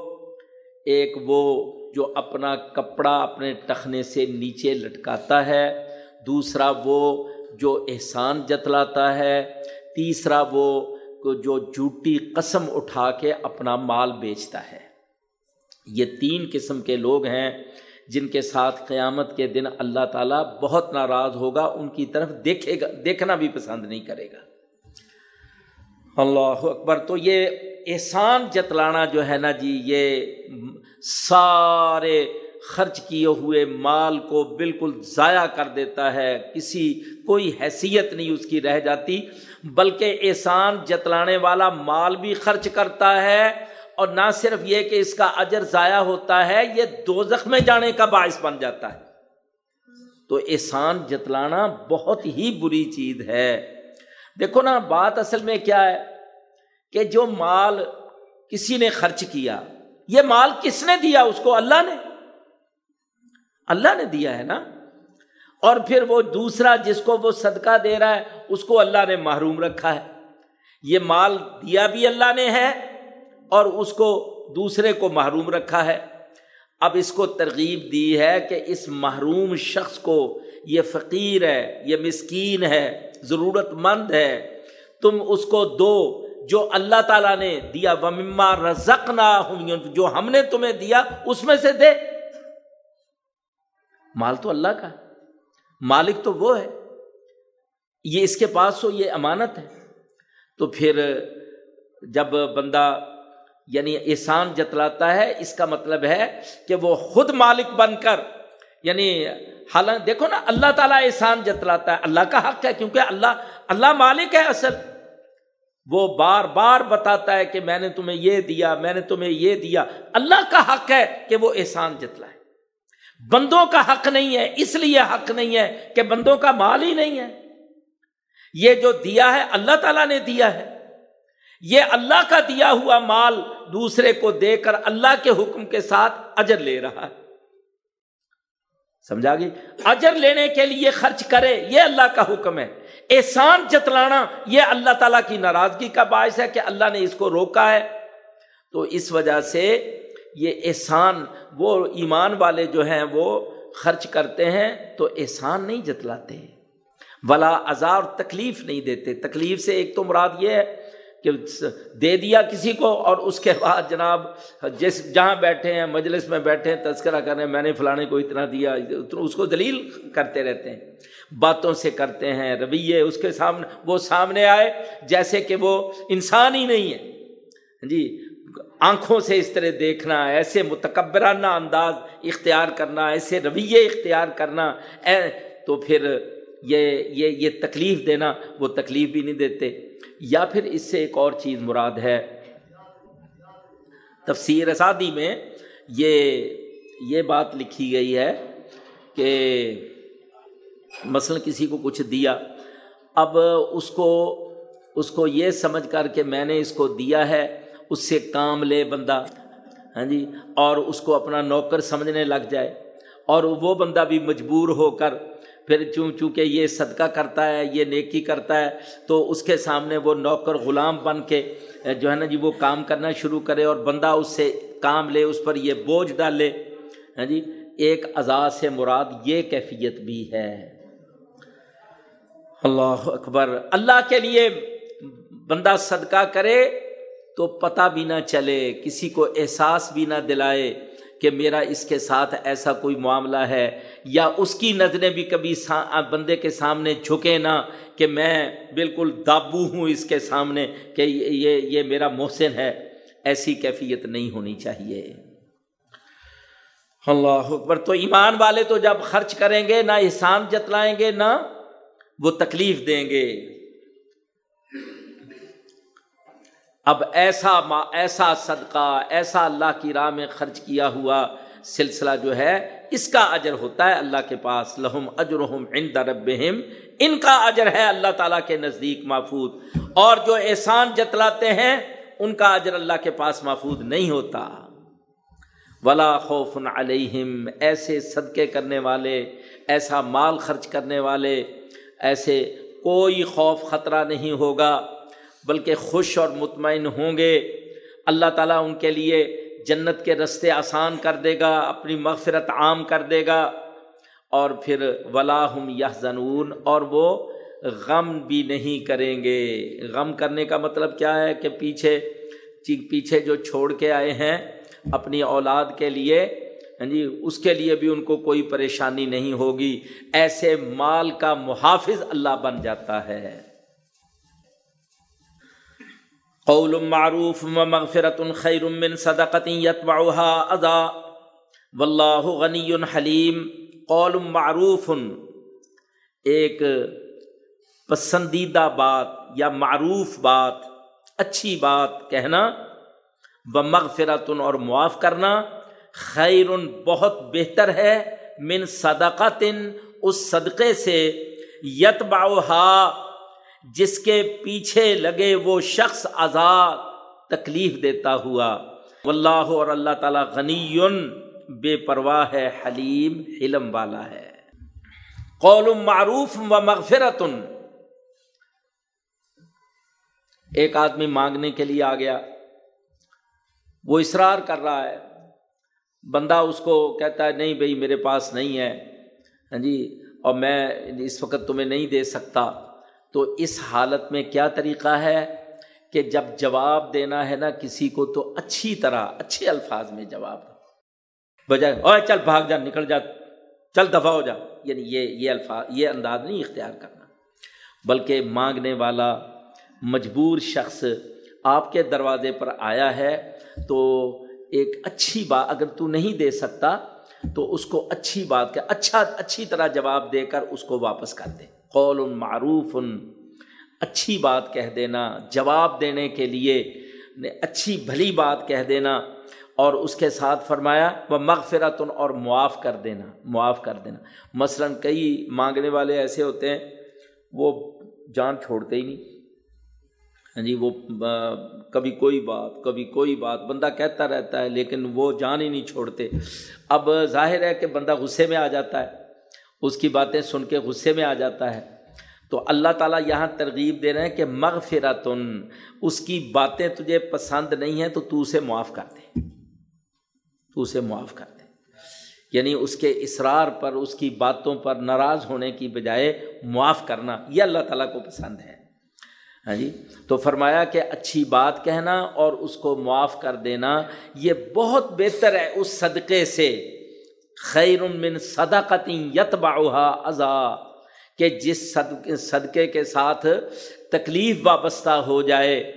Speaker 1: ایک وہ جو اپنا کپڑا اپنے ٹخنے سے نیچے لٹکاتا ہے، دوسرا وہ جو احسان جتلاتا ہے، تیسرا وہ جو جھوٹی قسم اٹھا کے اپنا مال بیچتا ہے۔ یہ تین قسم کے لوگ ہیں جن کے ساتھ قیامت کے دن اللہ تعالیٰ بہت ناراض ہوگا، ان کی طرف دیکھے گا، دیکھنا بھی پسند نہیں کرے گا۔ اللہ اکبر، تو یہ احسان جتلانا جو ہے نا جی یہ سارے خرچ کیے ہوئے مال کو بالکل ضائع کر دیتا ہے۔ کسی، کوئی حیثیت نہیں اس کی رہ جاتی، بلکہ احسان جتلانے والا مال بھی خرچ کرتا ہے۔ اور نہ صرف یہ کہ اس کا اجر ضائع ہوتا ہے، یہ دو میں جانے کا باعث بن جاتا ہے۔ تو احسان جتلانا بہت ہی بری چیز ہے۔ دیکھو نا، بات اصل میں کیا ہے کہ جو مال کسی نے خرچ کیا، یہ مال کس نے دیا اس کو؟ اللہ نے۔ اللہ نے دیا ہے نا؟ اور پھر وہ دوسرا جس کو وہ صدقہ دے رہا ہے، اس کو اللہ نے محروم رکھا ہے۔ یہ مال دیا بھی اللہ نے ہے اور اس کو دوسرے کو محروم رکھا ہے۔ اب اس کو ترغیب دی ہے کہ اس محروم شخص کو یہ فقیر ہے، یہ مسکین ہے، ضرورت مند ہے۔ تم اس کو دو جو اللہ تعالیٰ نے دیا۔ ومما رزق نہ جو ہم نے تمہیں دیا، اس میں سے دے۔ مال تو اللہ کا مالک تو وہ ہے۔ یہ اس کے پاس ہو، یہ امانت ہے۔ تو پھر جب بندہ یعنی احسان جتلاتا ہے، اس کا مطلب ہے کہ وہ خود مالک بن کر یعنی حالانکہ دیکھو نا، اللہ تعالیٰ احسان جتلاتا ہے۔ اللہ کا حق ہے، کیونکہ اللہ اللہ مالک ہے اصل۔ وہ بار بار بتاتا ہے کہ میں نے تمہیں یہ دیا، میں نے تمہیں یہ دیا۔ اللہ کا حق ہے کہ وہ احسان جتلائے۔ بندوں کا حق نہیں ہے، اس لیے حق نہیں ہے کہ بندوں کا مال ہی نہیں ہے۔ یہ جو دیا ہے، اللہ تعالیٰ نے دیا ہے۔ یہ اللہ کا دیا ہوا مال دوسرے کو دے کر اللہ کے حکم کے ساتھ اجر لے رہا ہے۔ سمجھا گی اجر لینے کے لیے خرچ کرے، یہ اللہ کا حکم ہے۔ احسان جتلانا، یہ اللہ تعالیٰ کی ناراضگی کا باعث ہے کہ اللہ نے اس کو روکا ہے۔ تو اس وجہ سے یہ احسان، وہ ایمان والے جو ہیں وہ خرچ کرتے ہیں تو احسان نہیں جتلاتے۔ ولا ازار تکلیف نہیں دیتے۔ تکلیف سے ایک تو مراد یہ ہے کہ دے دیا کسی کو اور اس کے بعد جناب جس جہاں بیٹھے ہیں، مجلس میں بیٹھے ہیں، تذکرہ کریں میں نے فلانے کو اتنا دیا، اس کو دلیل کرتے رہتے ہیں۔ باتوں سے کرتے ہیں، رویے اس کے سامنے، وہ سامنے آئے، جیسے کہ وہ انسان ہی نہیں ہے۔ جی آنکھوں سے اس طرح دیکھنا، ایسے متکبرانہ انداز اختیار کرنا، ایسے رویے اختیار کرنا، اے، تو پھر یہ یہ یہ تکلیف دینا وہ تکلیف بھی نہیں دیتے۔ یا پھر اس سے ایک اور چیز مراد ہے۔ تفسیر اسادی میں یہ یہ بات لکھی گئی ہے کہ مثلاً کسی کو کچھ دیا۔ اب اس کو اس کو یہ سمجھ کر کہ میں نے اس کو دیا ہے اس سے کام لے بندہ ہاں جی اور اس کو اپنا نوکر سمجھنے لگ جائے، اور وہ بندہ بھی مجبور ہو کر پھر چوں چونکہ یہ صدقہ کرتا ہے، یہ نیکی کرتا ہے، تو اس کے سامنے وہ نوکر غلام بن کے، جو ہے نا جی وہ کام کرنا شروع کرے اور بندہ اس سے کام لے، اس پر یہ بوجھ ڈالے ہاں جی ایک اعزاز سے مراد یہ کیفیت بھی ہے۔ اللہ اکبر۔ اللہ کے لیے بندہ صدقہ کرے تو پتہ بھی نہ چلے، کسی کو احساس بھی نہ دلائے کہ میرا اس کے ساتھ ایسا کوئی معاملہ ہے، یا اس کی نظریں بھی کبھی بندے کے سامنے جھکے نہ کہ میں بالکل دابو ہوں اس کے سامنے کہ یہ یہ میرا محسن ہے۔ ایسی کیفیت نہیں ہونی چاہیے۔ اللہ اکبر۔ تو ایمان والے تو جب خرچ کریں گے، نہ احسان جتلائیں گے، نہ وہ تکلیف دیں گے۔ اب ایسا ما ایسا صدقہ، ایسا اللہ کی راہ میں خرچ کیا ہوا سلسلہ جو ہے، اس کا اجر ہوتا ہے اللہ کے پاس۔ لہم اجرحم عند ربہم۔ ان کا اجر ہے اللہ تعالیٰ کے نزدیک محفوظ۔ اور جو احسان جتلاتے ہیں، ان کا اجر اللہ کے پاس محفوظ نہیں ہوتا۔ ولا خوف علیہم۔ ایسے صدقے کرنے والے، ایسا مال خرچ کرنے والے، ایسے کوئی خوف خطرہ نہیں ہوگا۔ بلکہ خوش اور مطمئن ہوں گے۔ اللہ تعالیٰ ان کے لیے جنت کے رستے آسان کر دے گا، اپنی مغفرت عام کر دے گا۔ اور پھر ولاحم یا زنون اور وہ غم بھی نہیں کریں گے۔ غم کرنے کا مطلب کیا ہے کہ پیچھے پیچھے جو چھوڑ کے آئے ہیں اپنی اولاد کے لیے ہاں جی اس کے لیے بھی ان کو کوئی پریشانی نہیں ہوگی۔ ایسے مال کا محافظ اللہ بن جاتا ہے۔ قول معروف و مغفرت خیر من صدقت یتبعها اذا واللہ غنی حلیم قول معروف ایک پسندیدہ بات یا معروف بات، اچھی بات کہنا و مغفرت اور معاف کرنا خیر بہت بہتر ہے من صدقت اس صدقے سے یت جس کے پیچھے لگے وہ شخص آزاد تکلیف دیتا ہوا۔ واللہ اور اللہ تعالیٰ غنی بے پرواہ ہے، حلیم علم والا ہے۔ قول معروف و مغفرت۔ ایک آدمی مانگنے کے لیے آ گیا۔ وہ اصرار کر رہا ہے۔ بندہ اس کو کہتا ہے، نہیں بھائی، میرے پاس نہیں ہے۔ ہاں جی اور میں اس وقت تمہیں نہیں دے سکتا۔ تو اس حالت میں کیا طریقہ ہے کہ جب جواب دینا ہے نا کسی کو تو اچھی طرح، اچھے الفاظ میں جواب بجائے اور چل بھاگ جا، نکل جا، چل دفاع ہو جا۔ یعنی یہ یہ الفاظ، یہ انداز نہیں اختیار کرنا۔ بلکہ مانگنے والا مجبور شخص آپ کے دروازے پر آیا ہے تو ایک اچھی بات، اگر تو نہیں دے سکتا تو اس کو اچھی بات کہ اچھا اچھی طرح جواب دے کر اس کو واپس کر دے۔ قول معروف، اچھی بات کہہ دینا، جواب دینے کے لیے اچھی بھلی بات کہہ دینا، اور اس کے ساتھ فرمایا، وہ مغفرتن اور معاف کر دینا، معاف کر دینا. مثلاً کئی مانگنے والے ایسے ہوتے ہیں، وہ جان چھوڑتے ہی نہیں۔ ہاں جی وہ کبھی کوئی بات، کبھی کوئی بات، بندہ کہتا رہتا ہے، لیکن وہ جان ہی نہیں چھوڑتے۔ اب ظاہر ہے کہ بندہ غصے میں آ جاتا ہے۔ اس کی باتیں سن کے غصے میں آ جاتا ہے۔ تو اللہ تعالیٰ یہاں ترغیب دے رہے ہیں کہ مغفرتن، اس کی باتیں تجھے پسند نہیں ہیں تو تو اسے معاف کر دے۔ تو اسے معاف کر دے۔ یعنی اس کے اصرار پر، اس کی باتوں پر ناراض ہونے کی بجائے معاف کرنا، یہ اللہ تعالیٰ کو پسند ہے۔ ہاں جی؟ تو فرمایا کہ اچھی بات کہنا اور اس کو معاف کر دینا، یہ بہت بہتر ہے اس صدقے سے۔ خیر من صدقتی یتبعها ازا کہ جس صدقے کے ساتھ تکلیف وابستہ ہو جائے۔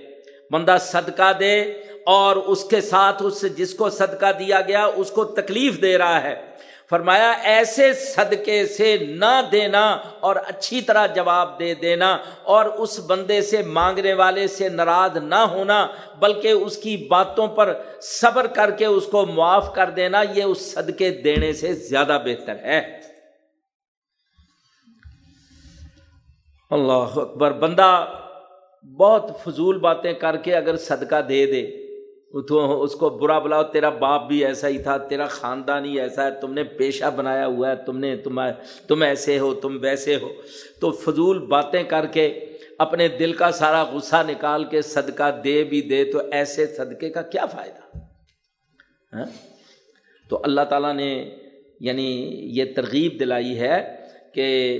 Speaker 1: بندہ صدقہ دے اور اس کے ساتھ اس جس کو صدقہ دیا گیا، اس کو تکلیف دے رہا ہے۔ فرمایا، ایسے صدقے سے نہ دینا اور اچھی طرح جواب دے دینا اور اس بندے سے مانگنے والے سے ناراض نہ ہونا، بلکہ اس کی باتوں پر صبر کر کے اس کو معاف کر دینا، یہ اس صدقے دینے سے زیادہ بہتر ہے۔ اللہ اکبر، بندہ بہت فضول باتیں کر کے اگر صدقہ دے دے اس کو برا بلاؤ، تیرا باپ بھی ایسا ہی تھا، تیرا خاندان ہی ایسا ہے، تم نے پیشہ بنایا ہوا ہے، تم نے تم تم ایسے ہو، تم ویسے ہو۔ تو فضول باتیں کر کے اپنے دل کا سارا غصہ نکال کے صدقہ دے بھی دے، تو ایسے صدقے کا کیا فائدہ؟ ہاں؟ تو اللہ تعالیٰ نے یعنی یہ ترغیب دلائی ہے کہ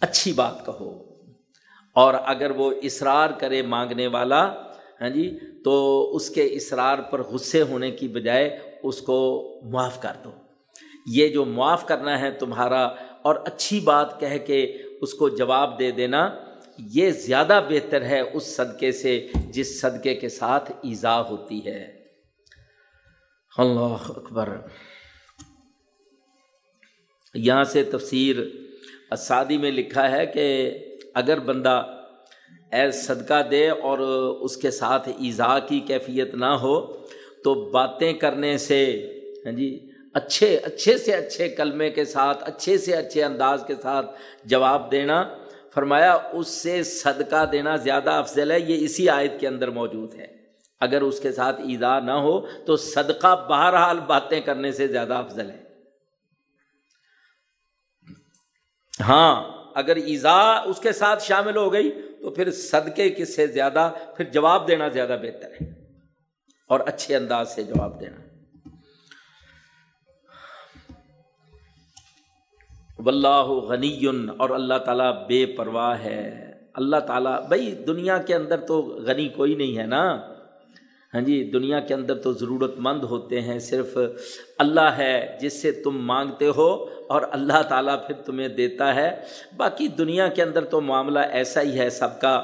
Speaker 1: اچھی بات کہو۔ اور اگر وہ اصرار کرے مانگنے والا ہاں جی؟ تو اس کے اصرار پر غصے ہونے کی بجائے اس کو معاف کر دو۔ یہ جو معاف کرنا ہے تمہارا، اور اچھی بات کہہ کے اس کو جواب دے دینا، یہ زیادہ بہتر ہے اس صدقے سے جس صدقے کے ساتھ ایزا ہوتی ہے۔ اللہ اکبر۔ یہاں سے تفسیر اسادی میں لکھا ہے کہ اگر بندہ اے صدقہ دے اور اس کے ساتھ ایزا کی کیفیت نہ ہو تو باتیں کرنے سے ہاں جی اچھے اچھے سے اچھے کلمے کے ساتھ، اچھے سے اچھے انداز کے ساتھ جواب دینا۔ فرمایا، اس سے صدقہ دینا زیادہ افضل ہے، یہ اسی آیت کے اندر موجود ہے۔ اگر اس کے ساتھ ایزا نہ ہو تو صدقہ بہرحال باتیں کرنے سے زیادہ افضل ہے۔ ہاں اگر ایزا اس کے ساتھ شامل ہو گئی تو پھر صدقے کس سے زیادہ پھر جواب دینا زیادہ بہتر ہے اور اچھے انداز سے جواب دینا۔ واللہ غنی اور اللہ تعالیٰ بے پرواہ ہے۔ اللہ تعالیٰ، بھائی دنیا کے اندر تو غنی کوئی نہیں ہے نا۔ ہاں جی دنیا کے اندر تو ضرورت مند ہوتے ہیں، صرف اللہ ہے جس سے تم مانگتے ہو اور اللہ تعالیٰ پھر تمہیں دیتا ہے۔ باقی دنیا کے اندر تو معاملہ ایسا ہی ہے سب کا،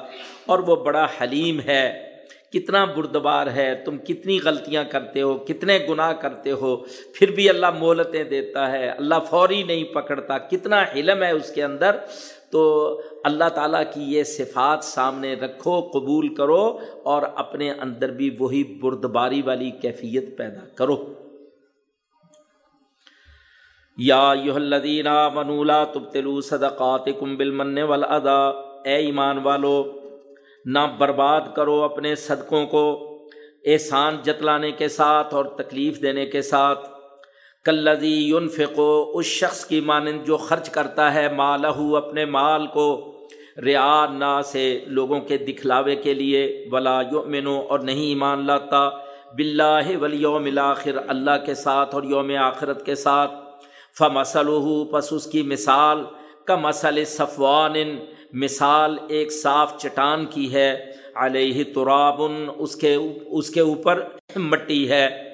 Speaker 1: اور وہ بڑا حلیم ہے۔ کتنا بردبار ہے، تم کتنی غلطیاں کرتے ہو، کتنے گناہ کرتے ہو، پھر بھی اللہ مولتیں دیتا ہے۔ اللہ فوری نہیں پکڑتا، کتنا علم ہے اس کے اندر۔ تو اللہ تعالیٰ کی یہ صفات سامنے رکھو، قبول کرو اور اپنے اندر بھی وہی بردباری والی کیفیت پیدا کرو۔ یا یادینہ منولا تبتلو صدقات کم بل من اے ایمان والو، نہ برباد کرو اپنے صدقوں کو، احسان جتلانے کے ساتھ اور تکلیف دینے کے ساتھ۔ کلزی یونفقو اس شخص کی مانند جو خرچ کرتا ہے مالہ اپنے مال کو ریا نا سے لوگوں کے دکھلاوے کے لیے، ولا یؤمنو اور نہیں ایمان لاتا بلّہ ولیوم الآخر اللہ کے ساتھ اور یوم آخرت کے ساتھ۔ فمسل پس اس کی مثال کا مسل صفوان، مثال ایک صاف چٹان کی ہے، علیہ ترابن، اس کے اس کے اوپر مٹی ہے۔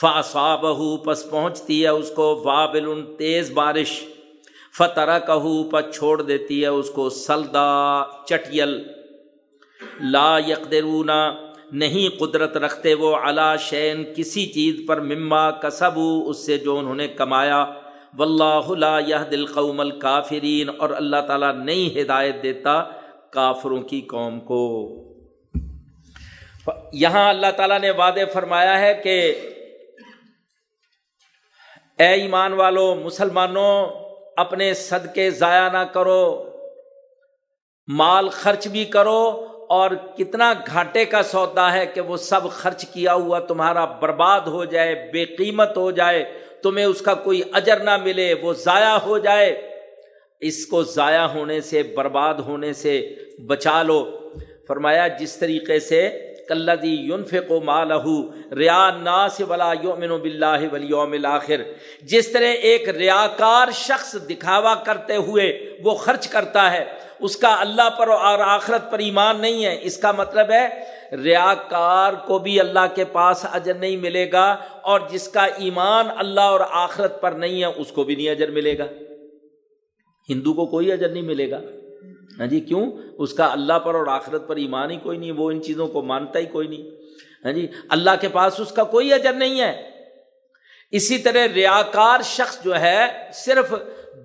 Speaker 1: فاصاب پس پہنچتی ہے اس کو وابل، تیز بارش۔ فترا کہو پر چھوڑ دیتی ہے اس کو سلدا، چٹیل۔ لا یکدرونا نہیں قدرت رکھتے وہ علا شین کسی چیز پر مما کسب اس سے جو انہوں نے کمایا۔ واللہ لا یہ دل قوم الکافرین اور اللہ تعالیٰ نہیں ہدایت دیتا کافروں کی قوم کو۔ یہاں اللہ تعالیٰ نے وعدے فرمایا ہے کہ اے ایمان والو، مسلمانوں، اپنے صدقے ضائع نہ کرو، مال خرچ بھی کرو، اور کتنا گھاٹے کا سودا ہے کہ وہ سب خرچ کیا ہوا تمہارا برباد ہو جائے، بے قیمت ہو جائے، تمہیں اس کا کوئی اجر نہ ملے، وہ ضائع ہو جائے۔ اس کو ضائع ہونے سے، برباد ہونے سے بچا لو۔ فرمایا، جس طریقے سے کلدی یونف کو مالہ ریا ناس ولا یومن بلّہ ولیوم الآخر جس طرح ایک ریاکار شخص دکھاوا کرتے ہوئے وہ خرچ کرتا ہے، اس کا اللہ پر اور آخرت پر ایمان نہیں ہے۔ اس کا مطلب ہے ریا کار کو بھی اللہ کے پاس اجر نہیں ملے گا اور جس کا ایمان اللہ اور آخرت پر نہیں ہے، اس کو بھی نہیں اجر ملے گا۔ ہندو کو کوئی اجر نہیں ملے گا۔ ہاں جی کیوں؟ اس کا اللہ پر اور آخرت پر ایمان ہی کوئی نہیں، وہ ان چیزوں کو مانتا ہی کوئی نہیں۔ ہاں جی اللہ کے پاس اس کا کوئی اجر نہیں ہے۔ اسی طرح ریاکار شخص جو ہے، صرف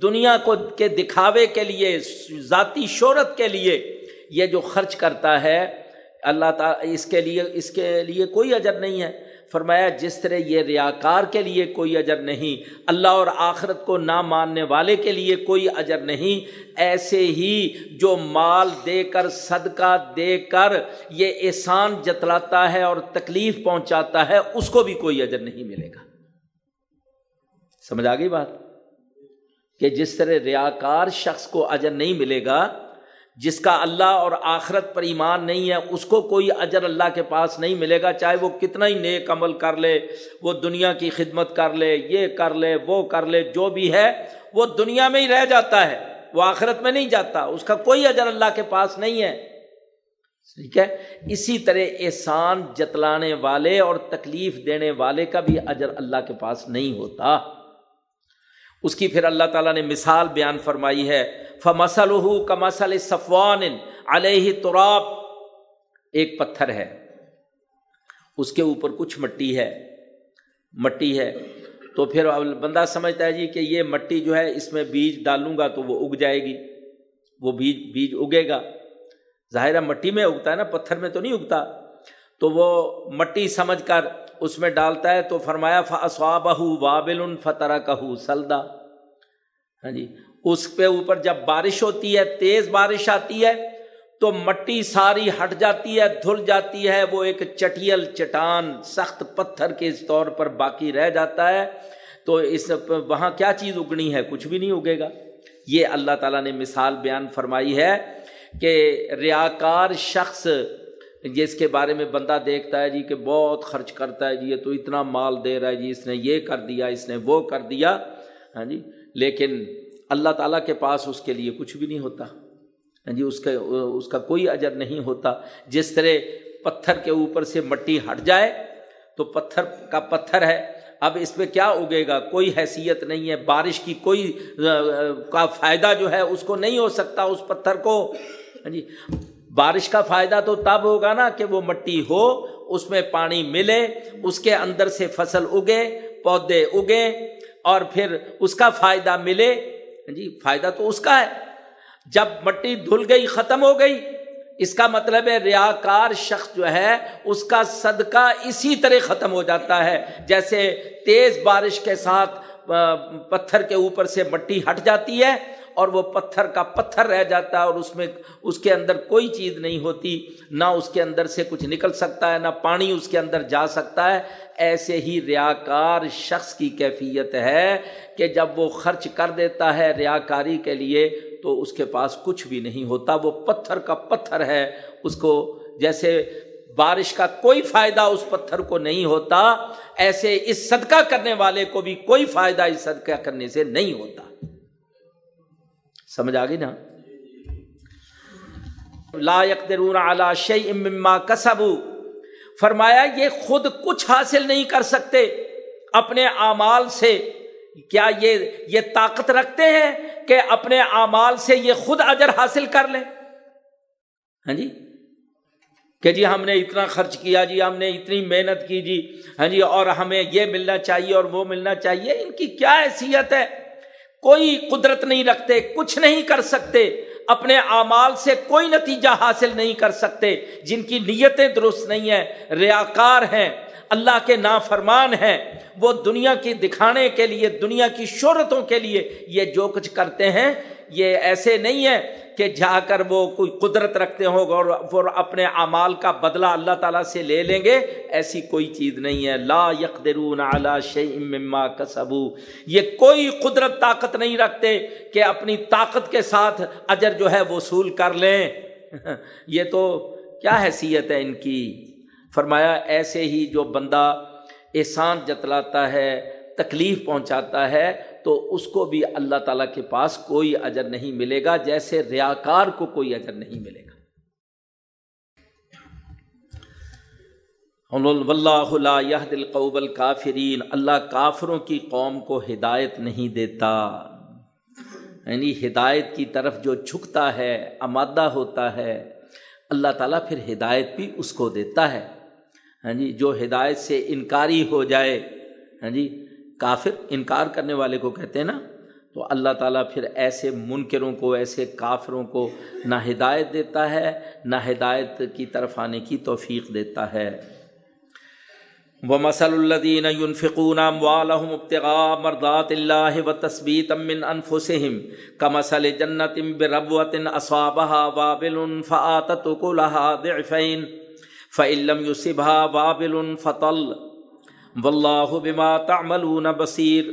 Speaker 1: دنیا کو کے دکھاوے کے لیے، ذاتی شہرت کے لیے یہ جو خرچ کرتا ہے، اللہ تعالیٰ اس کے لیے، اس کے لیے کوئی اجر نہیں ہے۔ فرمایا، جس طرح یہ ریاکار کے لیے کوئی اجر نہیں، اللہ اور آخرت کو نہ ماننے والے کے لیے کوئی اجر نہیں، ایسے ہی جو مال دے کر، صدقہ دے کر یہ احسان جتلاتا ہے اور تکلیف پہنچاتا ہے، اس کو بھی کوئی اجر نہیں ملے گا۔ سمجھ آ گئی بات؟ کہ جس طرح ریاکار شخص کو اجر نہیں ملے گا جس کا اللہ اور آخرت پر ایمان نہیں ہے، اس کو کوئی اجر اللہ کے پاس نہیں ملے گا، چاہے وہ کتنا ہی نیک عمل کر لے، وہ دنیا کی خدمت کر لے، یہ کر لے، وہ کر لے، جو بھی ہے، وہ دنیا میں ہی رہ جاتا ہے، وہ آخرت میں نہیں جاتا، اس کا کوئی اجر اللہ کے پاس نہیں ہے۔ ٹھیک ہے؟ اسی طرح احسان جتلانے والے اور تکلیف دینے والے کا بھی اجر اللہ کے پاس نہیں ہوتا۔ اس کی پھر اللہ تعالیٰ نے مثال بیان فرمائی ہے فمسل کا مسل صفوان علیہ تراب۔ ایک پتھر ہے، اس کے اوپر کچھ مٹی ہے مٹی ہے۔ تو پھر بندہ سمجھتا ہے جی کہ یہ مٹی جو ہے، اس میں بیج ڈالوں گا تو وہ اگ جائے گی، وہ بیج بیج اگے گا۔ ظاہر مٹی میں اگتا ہے نا، پتھر میں تو نہیں اگتا۔ تو وہ مٹی سمجھ کر اس میں ڈالتا ہے تو فرمایا فاصوابہ وابل فترا کہ سلدا ہاں جی اس پہ اوپر جب بارش ہوتی ہے، تیز بارش آتی ہے، تو مٹی ساری ہٹ جاتی ہے، دھل جاتی ہے، وہ ایک چٹیل چٹان، سخت پتھر کے طور پر باقی رہ جاتا ہے۔ تو اس وہاں کیا چیز اگنی ہے؟ کچھ بھی نہیں اگے گا۔ یہ اللہ تعالیٰ نے مثال بیان فرمائی ہے کہ ریاکار شخص جس کے بارے میں بندہ دیکھتا ہے جی کہ بہت خرچ کرتا ہے جی یہ تو اتنا مال دے رہا ہے جی اس نے یہ کر دیا، اس نے وہ کر دیا۔ ہاں جی لیکن اللہ تعالیٰ کے پاس اس کے لیے کچھ بھی نہیں ہوتا۔ ہاں جی اس کا اس کا کوئی اجر نہیں ہوتا۔ جس طرح پتھر کے اوپر سے مٹی ہٹ جائے تو پتھر کا پتھر ہے۔ اب اس پہ کیا اگے گا؟ کوئی حیثیت نہیں ہے۔ بارش کی کوئی کا فائدہ جو ہے اس کو نہیں ہو سکتا، اس پتھر کو۔ ہاں جی بارش کا فائدہ تو تب ہوگا نا کہ وہ مٹی ہو، اس میں پانی ملے، اس کے اندر سے فصل اگے، پودے اگے، اور پھر اس کا فائدہ ملے۔ جی فائدہ تو اس کا ہے۔ جب مٹی دھل گئی، ختم ہو گئی، اس کا مطلب ہے ریا کار شخص جو ہے، اس کا صدقہ اسی طرح ختم ہو جاتا ہے۔ جیسے تیز بارش کے ساتھ پتھر کے اوپر سے مٹی ہٹ جاتی ہے اور وہ پتھر کا پتھر رہ جاتا ہے اور اس میں اس کے اندر کوئی چیز نہیں ہوتی، نہ اس کے اندر سے کچھ نکل سکتا ہے، نہ پانی اس کے اندر جا سکتا ہے۔ ایسے ہی ریاکار شخص کی کیفیت ہے کہ جب وہ خرچ کر دیتا ہے ریاکاری کے لیے تو اس کے پاس کچھ بھی نہیں ہوتا۔ وہ پتھر کا پتھر ہے، اس کو جیسے بارش کا کوئی فائدہ اس پتھر کو نہیں ہوتا، ایسے اس صدقہ کرنے والے کو بھی کوئی فائدہ اس صدقہ کرنے سے نہیں ہوتا۔ سمجھ آ گئی نا؟ لا یقدرون علی شیء مما کسبوا فرمایا یہ خود کچھ حاصل نہیں کر سکتے اپنے اعمال سے۔ کیا یہ یہ طاقت رکھتے ہیں کہ اپنے اعمال سے یہ خود اجر حاصل کر لیں؟ ہاں جی؟ کہ جی ہم نے اتنا خرچ کیا جی ہم نے اتنی محنت کی جی۔ ہاں جی اور ہمیں یہ ملنا چاہیے اور وہ ملنا چاہیے۔ ان کی کیا حیثیت ہے؟ کوئی قدرت نہیں رکھتے، کچھ نہیں کر سکتے، اپنے اعمال سے کوئی نتیجہ حاصل نہیں کر سکتے۔ جن کی نیتیں درست نہیں ہیں، ریاکار ہیں، اللہ کے نافرمان ہیں۔ وہ دنیا کی دکھانے کے لیے، دنیا کی شہرتوں کے لیے یہ جو کچھ کرتے ہیں یہ ایسے نہیں ہے کہ جا کر وہ کوئی قدرت رکھتے ہوں اور وہ اپنے اعمال کا بدلہ اللہ تعالیٰ سے لے لیں گے، ایسی کوئی چیز نہیں ہے۔ لا یقدرون علی شیء مما کسبو۔ یہ کوئی قدرت طاقت نہیں رکھتے کہ اپنی طاقت کے ساتھ اجر جو ہے وصول کر لیں۔ یہ تو کیا حیثیت ہے ان کی؟ فرمایا، ایسے ہی جو بندہ احسان جتلاتا ہے تکلیف پہنچاتا ہے، تو اس کو بھی اللہ تعالیٰ کے پاس کوئی اجر نہیں ملے گا، جیسے ریاکار کو کوئی اجر نہیں ملے گا۔ اللہ دل قوبل کافرین اللہ کافروں کی قوم کو ہدایت نہیں دیتا۔ یعنی ہدایت کی طرف جو جھکتا ہے، آمادہ ہوتا ہے، اللہ تعالیٰ پھر ہدایت بھی اس کو دیتا ہے۔ ہاں جی جو ہدایت سے انکاری ہو جائے ہاں جی کافر انکار کرنے والے کو کہتے ہیں نا، تو اللہ تعالیٰ پھر ایسے منکروں کو، ایسے کافروں کو نہ ہدایت دیتا ہے، نہ ہدایت کی طرف آنے کی توفیق دیتا ہے۔ وہ مسل الدین فکون ابتغاء مردات اللہ و تصبیت امن انفسم کا مسل جنت بربوت اصابہ وابل فعت کو لہا دفین فعلم یوسبہ وابل فطل و اللہ بما تعملون بصیر۔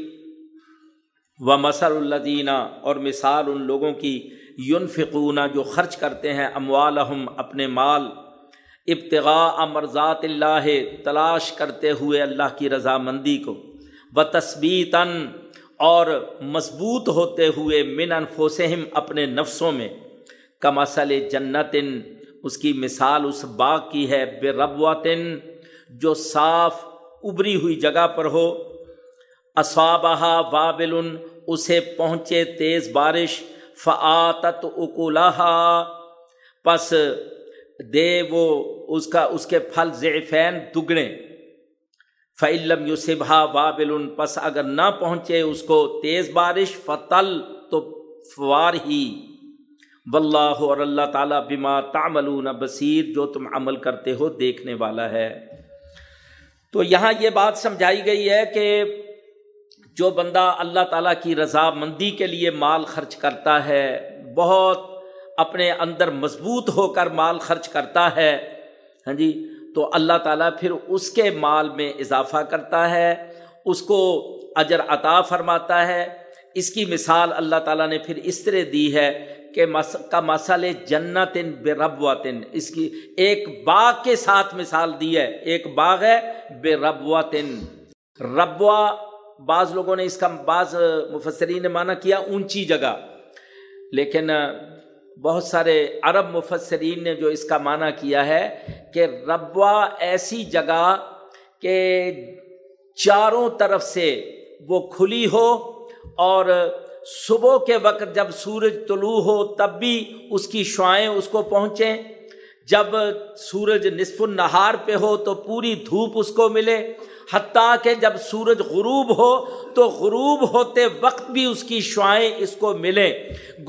Speaker 1: و مسر الدینہ اور مثال ان لوگوں کی یونفقون جو خرچ کرتے ہیں اموالہم، اپنے مال۔ ابتغاء مرضات اللہ، تلاش کرتے ہوئے اللہ کی رضامندی کو۔ و تثبیتاً اور مضبوط ہوتے ہوئے من انفسہم اپنے نفسوں میں۔ کمسل جنت، اس کی مثال اس باغ کی ہے بے ربوتن جو صاف ابری ہوئی جگہ پر ہو۔ اصابہ وابل، اسے پہنچے تیز بارش فعتت اکولہ پس دے وہ اس کا، اس کے پھل ضعفین دگنے۔ فعلم یوسبہ وابل، پس اگر نہ پہنچے اس کو تیز بارش فتل تو فوار ہی۔ واللہ اور اللہ تعالیٰ بما تعملون بصیر جو تم عمل کرتے ہو، دیکھنے والا ہے۔ تو یہاں یہ بات سمجھائی گئی ہے کہ جو بندہ اللہ تعالیٰ کی رضا مندی کے لیے مال خرچ کرتا ہے، بہت اپنے اندر مضبوط ہو کر مال خرچ کرتا ہے ہاں جی تو اللہ تعالیٰ پھر اس کے مال میں اضافہ کرتا ہے، اس کو اجر عطا فرماتا ہے۔ اس کی مثال اللہ تعالیٰ نے پھر اس طرح دی ہے کہ مس، کا مسل جنت بے ربوتن اس کی ایک باغ کے ساتھ مثال دی ہے، ایک باغ ہے بے ربوتن ربوا بعض لوگوں نے اس کا بعض مفسرین نے مانا کیا اونچی جگہ۔ لیکن بہت سارے عرب مفسرین نے جو اس کا معنی کیا ہے کہ ربوا ایسی جگہ کہ چاروں طرف سے وہ کھلی ہو اور صبح کے وقت جب سورج طلوع ہو تب بھی اس کی شعائیں اس کو پہنچیں۔ جب سورج نصف النہار پہ ہو تو پوری دھوپ اس کو ملے۔ حتیٰ کہ جب سورج غروب ہو تو غروب ہوتے وقت بھی اس کی شعائیں اس کو ملیں۔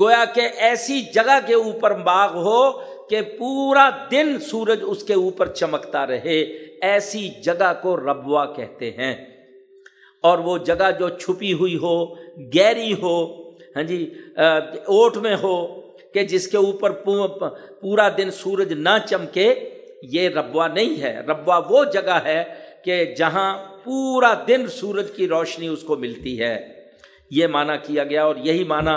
Speaker 1: گویا کہ ایسی جگہ کے اوپر باغ ہو کہ پورا دن سورج اس کے اوپر چمکتا رہے۔ ایسی جگہ کو ربوا کہتے ہیں۔ اور وہ جگہ جو چھپی ہوئی ہو گہری ہو ہاں جی اوٹ میں ہو کہ جس کے اوپر پورا دن سورج نہ چمکے، یہ ربوا نہیں ہے۔ ربوا وہ جگہ ہے کہ جہاں پورا دن سورج کی روشنی اس کو ملتی ہے۔ یہ معنی کیا گیا اور یہی معنی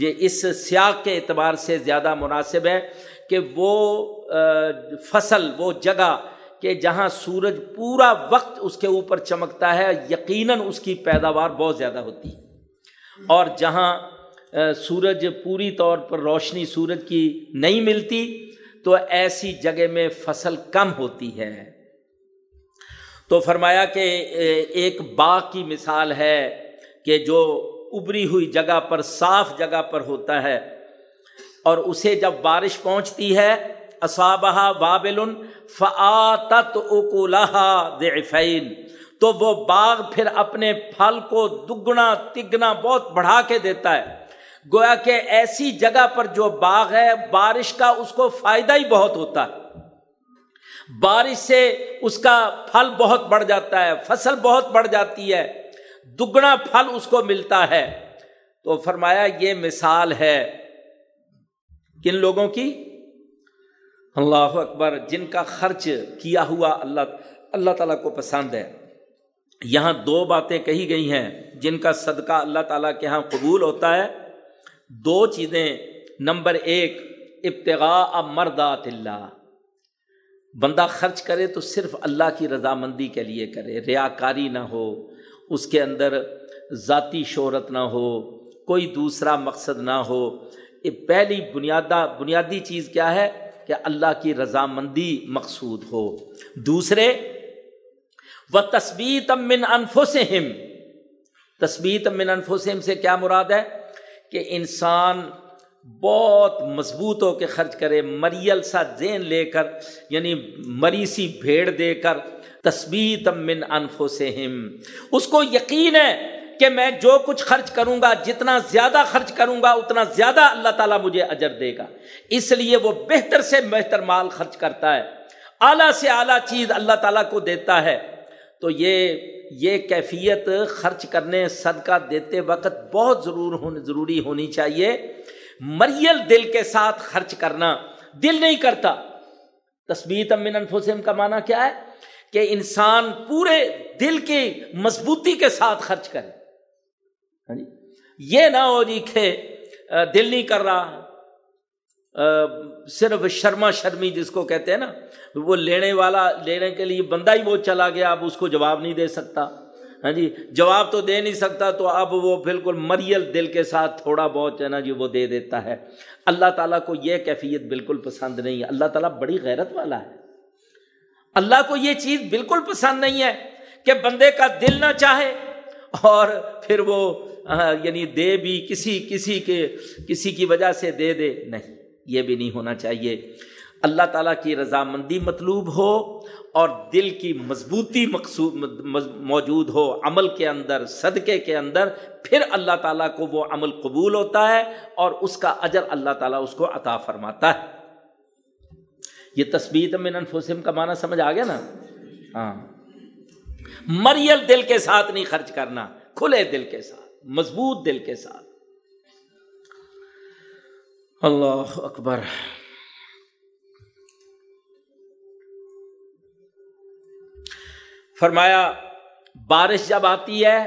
Speaker 1: یہ اس سیاق کے اعتبار سے زیادہ مناسب ہے کہ وہ فصل، وہ جگہ کہ جہاں سورج پورا وقت اس کے اوپر چمکتا ہے، یقیناً اس کی پیداوار بہت زیادہ ہوتی ہے۔ اور جہاں سورج پوری طور پر روشنی سورج کی نہیں ملتی، تو ایسی جگہ میں فصل کم ہوتی ہے۔ تو فرمایا کہ ایک باغ کی مثال ہے کہ جو ابری ہوئی جگہ پر، صاف جگہ پر ہوتا ہے، اور اسے جب بارش پہنچتی ہے اصابہ وابل فعت ضعفین۔ تو وہ باغ پھر اپنے پھل کو دگنا، تگنا بہت بڑھا کے دیتا ہے۔ گویا کہ ایسی جگہ پر جو باغ ہے، بارش کا اس کو فائدہ ہی بہت ہوتا ہے۔ بارش سے اس کا پھل بہت بڑھ جاتا ہے، فصل بہت بڑھ جاتی ہے، دگنا پھل اس کو ملتا ہے۔ تو فرمایا، یہ مثال ہے۔ کن لوگوں کی؟ اللہ اکبر، جن کا خرچ کیا ہوا اللہ اللہ تعالیٰ کو پسند ہے۔ یہاں دو باتیں کہی گئی ہیں جن کا صدقہ اللہ تعالیٰ کے یہاں قبول ہوتا ہے۔ دو چیزیں، نمبر ایک، ابتغاء مردات اللہ۔ بندہ خرچ کرے تو صرف اللہ کی رضامندی کے لیے کرے ریا کاری نہ ہو، اس کے اندر ذاتی شہرت نہ ہو، کوئی دوسرا مقصد نہ ہو۔ یہ پہلی بنیادہ، بنیادی چیز کیا ہے؟ کہ اللہ کی رضامندی مقصود ہو۔ دوسرے وہ تصویر من انفسہم تصویر من انفسہم سے کیا مراد ہے؟ کہ انسان بہت مضبوط ہو کے خرچ کرے، مریل سا زین لے کر یعنی مری سی بھیڑ دے کر تصویر من انفسہم اس کو یقین ہے کہ میں جو کچھ خرچ کروں گا، جتنا زیادہ خرچ کروں گا، اتنا زیادہ اللہ تعالیٰ مجھے اجر دے گا۔ اس لیے وہ بہتر سے بہتر مال خرچ کرتا ہے۔ اعلیٰ سے اعلیٰ چیز اللہ تعالیٰ کو دیتا ہے۔ تو یہ یہ کیفیت خرچ کرنے، صدقہ دیتے وقت بہت ضرور ہون، ضروری ہونی چاہیے۔ مریل دل کے ساتھ خرچ کرنا، دل نہیں کرتا۔ تصویر امن انفسم کا معنی کیا ہے؟ کہ انسان پورے دل کی مضبوطی کے ساتھ خرچ کرے۔ ہاں جی؟ یہ نہ ہو جی کہ دل نہیں کر رہا صرف شرما شرمی جس کو کہتے ہیں نا، وہ لینے والا، لینے کے لیے بندہ ہی وہ چلا گیا، اب اس کو جواب نہیں دے سکتا۔ ہاں جی جواب تو دے نہیں سکتا، تو اب وہ بالکل مریل دل کے ساتھ تھوڑا بہت ہے نا جی وہ دے دیتا ہے۔ اللہ تعالیٰ کو یہ کیفیت بالکل پسند نہیں ہے۔ اللہ تعالیٰ بڑی غیرت والا ہے۔ اللہ کو یہ چیز بالکل پسند نہیں ہے کہ بندے کا دل نہ چاہے اور پھر وہ ہاں، یعنی دے بھی کسی کسی کے، کسی کی وجہ سے دے دے، نہیں۔ یہ بھی نہیں ہونا چاہیے۔ اللہ تعالیٰ کی رضامندی مطلوب ہو اور دل کی مضبوطی مقصود موجود ہو، عمل کے اندر، صدقے کے اندر، پھر اللہ تعالیٰ کو وہ عمل قبول ہوتا ہے اور اس کا اجر اللہ تعالیٰ اس کو عطا فرماتا ہے۔ یہ تصویر من انفسم کا معنی سمجھ آ گیا نا؟ ہاں۔ مریل دل کے ساتھ نہیں خرچ کرنا، کھلے دل کے ساتھ، مضبوط دل کے ساتھ۔ اللہ اکبر فرمایا، بارش جب آتی ہے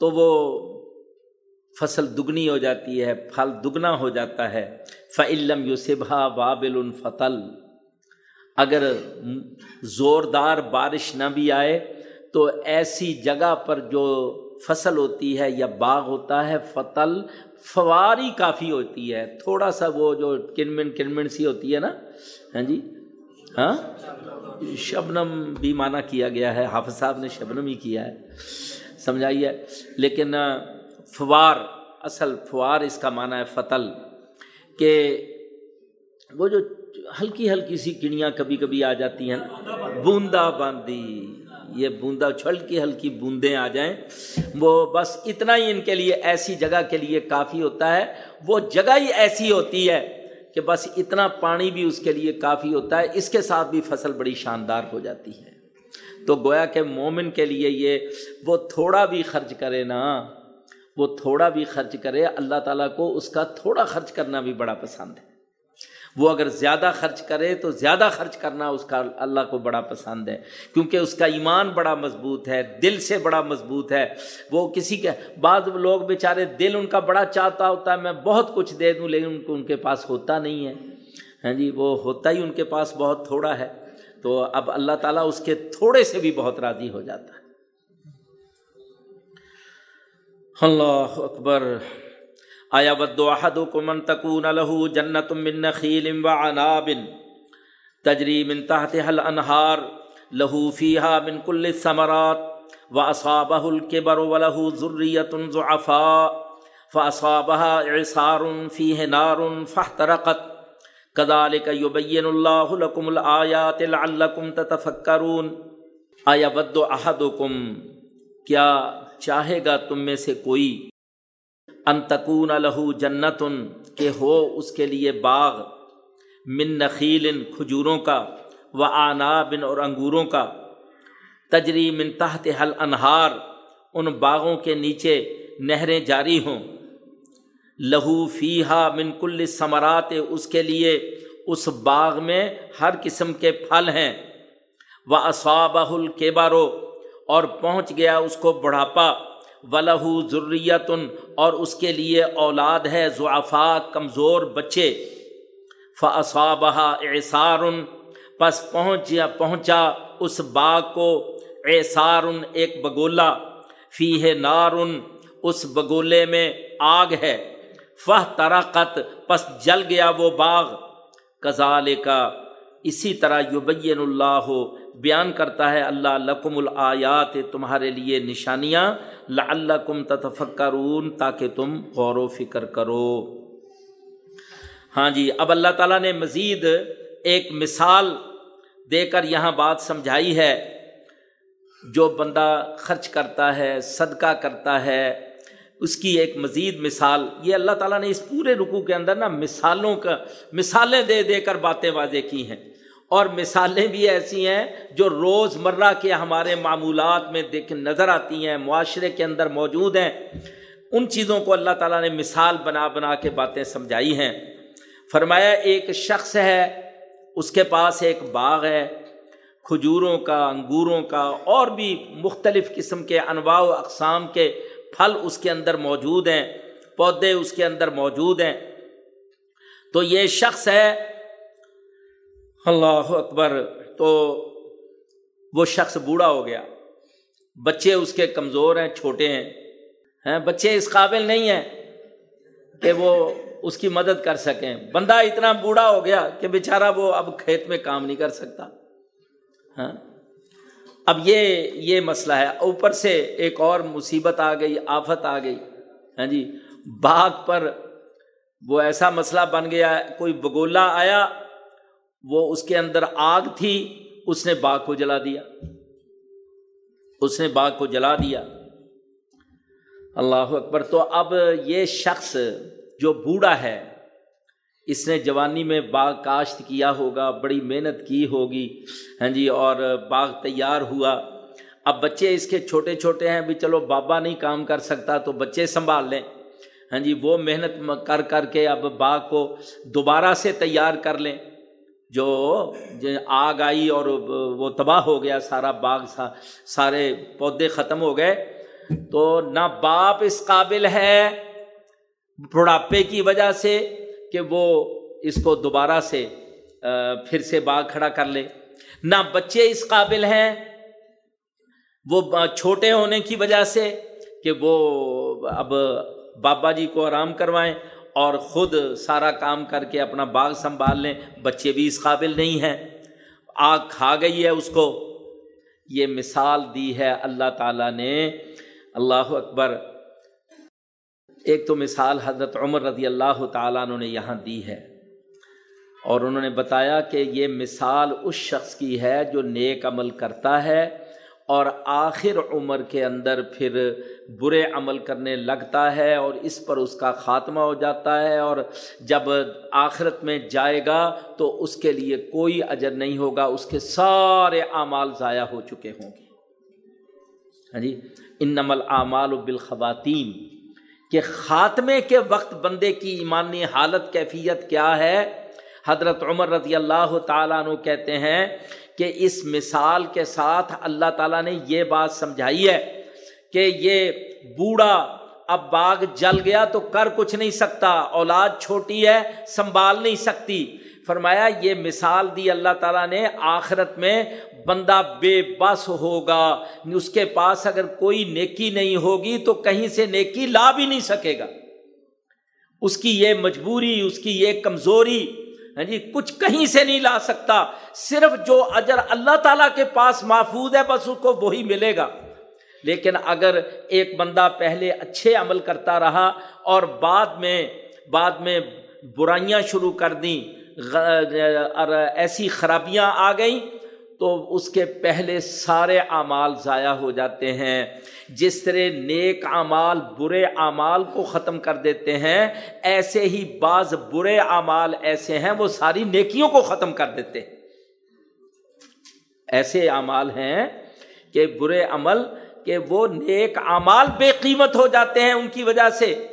Speaker 1: تو وہ فصل دگنی ہو جاتی ہے، پھل دگنا ہو جاتا ہے۔ فعلم یوسبہ وابل الفتل اگر زوردار بارش نہ بھی آئے تو ایسی جگہ پر جو فصل ہوتی ہے یا باغ ہوتا ہے فتل فواری کافی ہوتی ہے، تھوڑا سا وہ جو کنمن کنمن سی ہوتی ہے نا۔ ہاں جی؟ ہاں؟ شبنم بھی مانا کیا گیا ہے، حافظ صاحب نے شبنم ہی کیا ہے سمجھائیے لیکن فوار، اصل فوار اس کا معنی ہے فتل، کہ وہ جو ہلکی ہلکی سی کڑیاں کبھی کبھی آ جاتی ہیں۔ بوندا باندی۔ یہ بوندا ہلکی ہلکی بوندیں آ جائیں۔ وہ بس اتنا ہی ان کے لیے ایسی جگہ کے لیے کافی ہوتا ہے۔ وہ جگہ ہی ایسی ہوتی ہے کہ بس اتنا پانی بھی اس کے لیے کافی ہوتا ہے۔ اس کے ساتھ بھی فصل بڑی شاندار ہو جاتی ہے۔ تو گویا کہ مومن کے لیے یہ وہ تھوڑا بھی خرچ کرے نا، وہ تھوڑا بھی خرچ کرے، اللہ تعالیٰ کو اس کا تھوڑا خرچ کرنا بھی بڑا پسند ہے۔ وہ اگر زیادہ خرچ کرے تو زیادہ خرچ کرنا اس کا اللہ کو بڑا پسند ہے، کیونکہ اس کا ایمان بڑا مضبوط ہے، دل سے بڑا مضبوط ہے۔ وہ کسی کے، بعض لوگ بیچارے دل ان کا بڑا چاہتا ہوتا ہے، میں بہت کچھ دے دوں لیکن ان کو ان کے پاس ہوتا نہیں ہے۔ ہاں جی وہ ہوتا ہی ان کے پاس بہت تھوڑا ہے۔ تو اب اللہ تعالیٰ اس کے تھوڑے سے بھی بہت راضی ہو جاتا ہے۔ اللہ اکبر۔ آیا ود من تکون لہو جنت من نخیل و عناب تجری من تحت حل انہار لہو فیحا من کل ثمرات و اصابہ الکبر و لہو ضریت ضعفاء فاصابها اعصار فیہ نار فاحترقت. کذالک یبین اللہ لکم الآیات لعلکم تتفکرون آیا ود احدکم کیا چاہے گا تم میں سے کوئی؟ انتقون لہو جنتن، کہ ہو اس کے لیے باغ، من نخیل کھجوروں کا، و آنا بن اور انگوروں کا۔ تجری من تحت حل انہار ان باغوں کے نیچے نہریں جاری ہوں۔ لہو فیحا من کل ثمرات اس کے لیے اس باغ میں ہر قسم کے پھل ہیں۔ و اصابہ الکبارو اور پہنچ گیا اس کو بڑھاپا۔ ولہ ضروریتن اور اس کے لیے اولاد ہے ضعفا کمزور بچے۔ فصابہ اعصار پس پہنچ پہنچا اس باغ کو۔ اعصار ایک بگولا فی ہے نارن اس بگولے میں آگ ہے۔ فہ ترقت پس جل گیا وہ باغ۔ کزال کا اسی طرح یبین اللہ بیان کرتا ہے، اللہ لکم الآیات، تمہارے لیے نشانیاں اللہ کم تتفکرون، تاکہ تم غور و فکر کرو۔ ہاں جی اب اللہ تعالیٰ نے مزید ایک مثال دے کر یہاں بات سمجھائی ہے۔ جو بندہ خرچ کرتا ہے، صدقہ کرتا ہے، اس کی ایک مزید مثال۔ یہ اللہ تعالیٰ نے اس پورے رکو کے اندر نا مثالوں کا، مثالیں دے دے کر باتیں واضح کی ہیں۔ اور مثالیں بھی ایسی ہیں جو روز مرہ کے ہمارے معمولات میں دیکھ نظر آتی ہیں، معاشرے کے اندر موجود ہیں۔ ان چیزوں کو اللہ تعالیٰ نے مثال بنا بنا کے باتیں سمجھائی ہیں۔ فرمایا، ایک شخص ہے، اس کے پاس ایک باغ ہے، کھجوروں کا، انگوروں کا، اور بھی مختلف قسم کے انواع و اقسام کے پھل اس کے اندر موجود ہیں، پودے اس کے اندر موجود ہیں۔ تو یہ شخص ہے اللہ اکبر، تو وہ شخص بوڑھا ہو گیا۔ بچے اس کے کمزور ہیں، چھوٹے ہیں۔ بچے اس قابل نہیں ہیں کہ وہ اس کی مدد کر سکیں۔ بندہ اتنا بوڑھا ہو گیا کہ بیچارہ وہ اب کھیت میں کام نہیں کر سکتا۔ ہاں اب یہ یہ مسئلہ ہے۔ اوپر سے ایک اور مصیبت آ گئی، آفت آ گئی۔ ہاں جی باغ پر وہ ایسا مسئلہ بن گیا، کوئی بگولا آیا وہ اس کے اندر آگ تھی، اس نے باغ کو جلا دیا۔ اس نے باغ کو جلا دیا۔ اللہ اکبر۔ تو اب یہ شخص جو بوڑھا ہے، اس نے جوانی میں باغ کاشت کیا ہوگا، بڑی محنت کی ہوگی ہاں جی اور باغ تیار ہوا۔ اب بچے اس کے چھوٹے چھوٹے ہیں، بھی چلو بابا نہیں کام کر سکتا تو بچے سنبھال لیں۔ ہاں جی وہ محنت کر کر کے اب باغ کو دوبارہ سے تیار کر لیں۔ جو آگ آئی اور وہ تباہ ہو گیا، سارا باغ، سا، سارے پودے ختم ہو گئے۔ تو نہ باپ اس قابل ہے بڑھاپے کی وجہ سے کہ وہ اس کو دوبارہ سے پھر سے باغ کھڑا کر لے۔ نہ بچے اس قابل ہیں، وہ چھوٹے ہونے کی وجہ سے کہ وہ اب بابا جی کو آرام کروائیں۔ اور خود سارا کام کر کے اپنا باغ سنبھال لیں، بچے بھی اس قابل نہیں ہیں۔ آگ کھا گئی ہے اس کو۔ یہ مثال دی ہے اللہ تعالیٰ نے۔ اللہ اکبر۔ ایک تو مثال حضرت عمر رضی اللہ تعالیٰ نے یہاں دی ہے۔ اور انہوں نے بتایا کہ یہ مثال اس شخص کی ہے جو نیک عمل کرتا ہے۔ اور آخر عمر کے اندر پھر برے عمل کرنے لگتا ہے اور اس پر اس کا خاتمہ ہو جاتا ہے اور جب آخرت میں جائے گا تو اس کے لیے کوئی اجر نہیں ہوگا، اس کے سارے اعمال ضائع ہو چکے ہوں گے۔ ہاں جی؟ ان نمل اعمال و بالخواتین کہ خاتمے کے وقت بندے کی ایمانی حالت، کیفیت کیا ہے؟ حضرت عمر رضی اللہ تعالیٰ عنہ کہتے ہیں کہ اس مثال کے ساتھ اللہ تعالیٰ نے یہ بات سمجھائی ہے کہ یہ بوڑھا اب باغ جل گیا تو کر کچھ نہیں سکتا، اولاد چھوٹی ہے، سنبھال نہیں سکتی۔ فرمایا، یہ مثال دی اللہ تعالیٰ نے، آخرت میں بندہ بے بس ہوگا۔ اس کے پاس اگر کوئی نیکی نہیں ہوگی تو کہیں سے نیکی لا بھی نہیں سکے گا۔ اس کی یہ مجبوری، اس کی یہ کمزوری ہاں جی کچھ کہیں سے نہیں لا سکتا۔ صرف جو اجر اللہ تعالیٰ کے پاس محفوظ ہے، بس اس کو وہی ملے گا۔ لیکن اگر ایک بندہ پہلے اچھے عمل کرتا رہا اور بعد میں بعد میں برائیاں شروع کر دیں اور ایسی خرابیاں آ گئیں، تو اس کے پہلے سارے اعمال ضائع ہو جاتے ہیں۔ جس طرح نیک اعمال برے اعمال کو ختم کر دیتے ہیں، ایسے ہی بعض برے اعمال ایسے ہیں، وہ ساری نیکیوں کو ختم کر دیتے ہیں۔ ایسے اعمال ہیں کہ برے عمل کہ وہ نیک اعمال بے قیمت ہو جاتے ہیں ان کی وجہ سے۔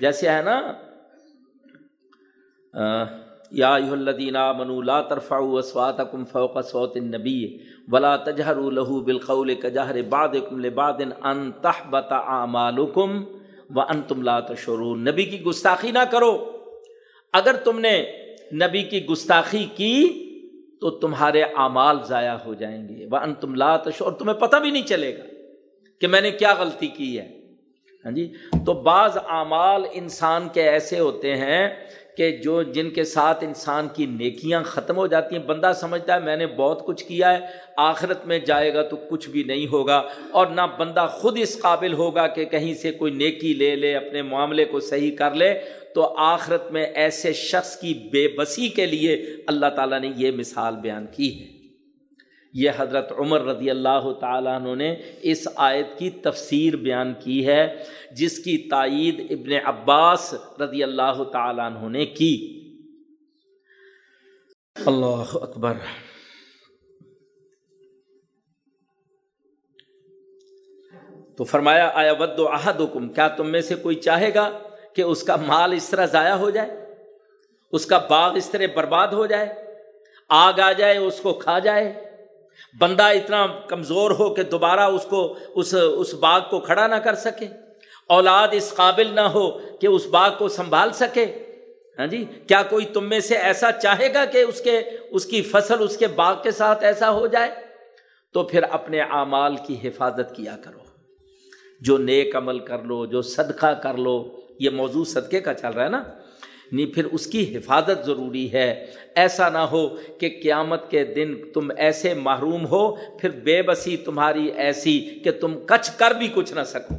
Speaker 1: جیسے ہے نا یا الذین آمنوا لا ترفعوا اصواتکم فوق صوت النبی ولا تجهروا له بالقول كجهر بعضکم لبعض ان تحبط اعمالکم وانتم لا تشعرون۔ نبی کی گستاخی نہ کرو۔ اگر تم نے نبی کی گستاخی کی تو تمہارے اعمال ضائع ہو جائیں گے۔ وانتم لا تشعرون۔ تمہیں پتہ بھی نہیں چلے گا کہ میں نے کیا غلطی کی ہے۔ ہاں جی؟ تو بعض اعمال انسان کے ایسے ہوتے ہیں کہ جو جن کے ساتھ انسان کی نیکیاں ختم ہو جاتی ہیں، بندہ سمجھتا ہے میں نے بہت کچھ کیا ہے، آخرت میں جائے گا تو کچھ بھی نہیں ہوگا، اور نہ بندہ خود اس قابل ہوگا کہ کہیں سے کوئی نیکی لے لے، اپنے معاملے کو صحیح کر لے۔ تو آخرت میں ایسے شخص کی بے بسی کے لیے اللہ تعالیٰ نے یہ مثال بیان کی ہے۔ یہ حضرت عمر رضی اللہ تعالیٰ عنہ نے اس آیت کی تفسیر بیان کی ہے، جس کی تائید ابن عباس رضی اللہ تعالیٰ عنہ نے کی۔ اللہ اکبر۔ تو فرمایا، آیا ود و عہد حکم کیا تم میں سے کوئی چاہے گا کہ اس کا مال اس طرح ضائع ہو جائے؟ اس کا باغ اس طرح برباد ہو جائے؟ آگ آ جائے، اس کو کھا جائے؟ بندہ اتنا کمزور ہو کہ دوبارہ اس کو، اس اس باغ کو کھڑا نہ کر سکے۔ اولاد اس قابل نہ ہو کہ اس باغ کو سنبھال سکے۔ ہاں جی؟ کیا کوئی تم میں سے ایسا چاہے گا کہ اس کے، اس کی فصل اس کے باغ کے ساتھ ایسا ہو جائے؟ تو پھر اپنے اعمال کی حفاظت کیا کرو۔ جو نیک عمل کر لو، جو صدقہ کر لو، یہ موضوع صدقے کا چل رہا ہے نا؟ نہیں پھر اس کی حفاظت ضروری ہے۔ ایسا نہ ہو کہ قیامت کے دن تم ایسے محروم ہو، پھر بے بسی تمہاری ایسی کہ تم کچھ کر بھی کچھ نہ سکو۔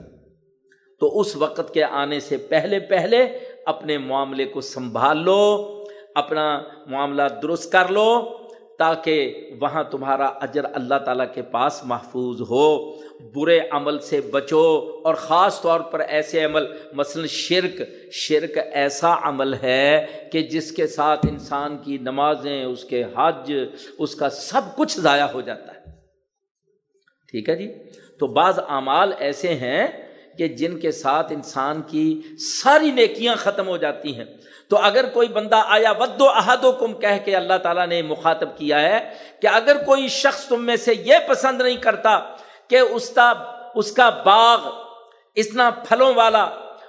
Speaker 1: تو اس وقت کے آنے سے پہلے پہلے اپنے معاملے کو سنبھال لو، اپنا معاملہ درست کر لو۔ تاکہ وہاں تمہارا اجر اللہ تعالیٰ کے پاس محفوظ ہو، برے عمل سے بچو اور خاص طور پر ایسے عمل، مثلا شرک شرک ایسا عمل ہے کہ جس کے ساتھ انسان کی نمازیں، اس کے حج، اس کا سب کچھ ضائع ہو جاتا ہے۔ ٹھیک ہے جی؟ تو بعض اعمال ایسے ہیں کہ جن کے ساتھ انسان کی ساری نیکیاں ختم ہو جاتی ہیں۔ تو اگر کوئی بندہ آیا ود و احد و کم کہہ کے اللہ تعالیٰ نے مخاطب کیا ہے کہ اگر کوئی شخص تم میں سے یہ پسند نہیں کرتا کہ اس کا اس کا باغ اتنا پھلوں والا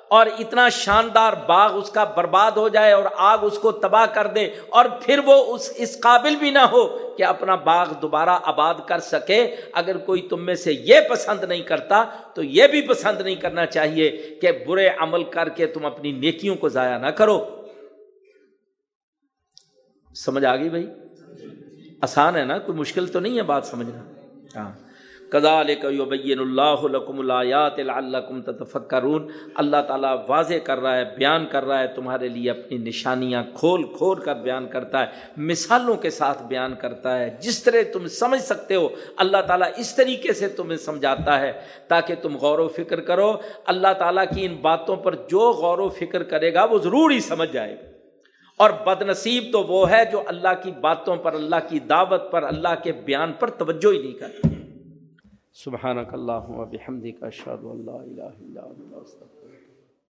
Speaker 1: اور اتنا شاندار باغ اس کا برباد ہو جائے اور آگ اس کو تباہ کر دے اور پھر وہ اس اس قابل بھی نہ ہو کہ اپنا باغ دوبارہ آباد کر سکے، اگر کوئی تم میں سے یہ پسند نہیں کرتا تو یہ بھی پسند نہیں کرنا چاہیے کہ برے عمل کر کے تم اپنی نیکیوں کو ضائع نہ کرو۔ سمجھ آ گئی بھائی؟ آسان ہے نا کوئی مشکل تو نہیں ہے بات سمجھنا؟ ہاں۔ کزالبین اللہ الایات الکم تتفکرون۔ اللہ تعالیٰ واضح کر رہا ہے بیان کر رہا ہے تمہارے لیے اپنی نشانیاں کھول کھول کر بیان کرتا ہے مثالوں کے ساتھ بیان کرتا ہے۔ جس طرح تم سمجھ سکتے ہو اللہ تعالیٰ اس طریقے سے تمہیں سمجھاتا ہے تاکہ تم غور و فکر کرو۔ اللہ تعالیٰ کی ان باتوں پر جو غور و فکر کرے گا وہ ضرور ہی سمجھ جائے گا۔ اور بد نصیب تو وہ ہے جو اللہ کی باتوں پر، اللہ کی دعوت پر، اللہ کے بیان پر توجہ ہی نہیں کرتا۔ سبحانک اللہ و بحمدک اشہد اللہ الہ الا اللہ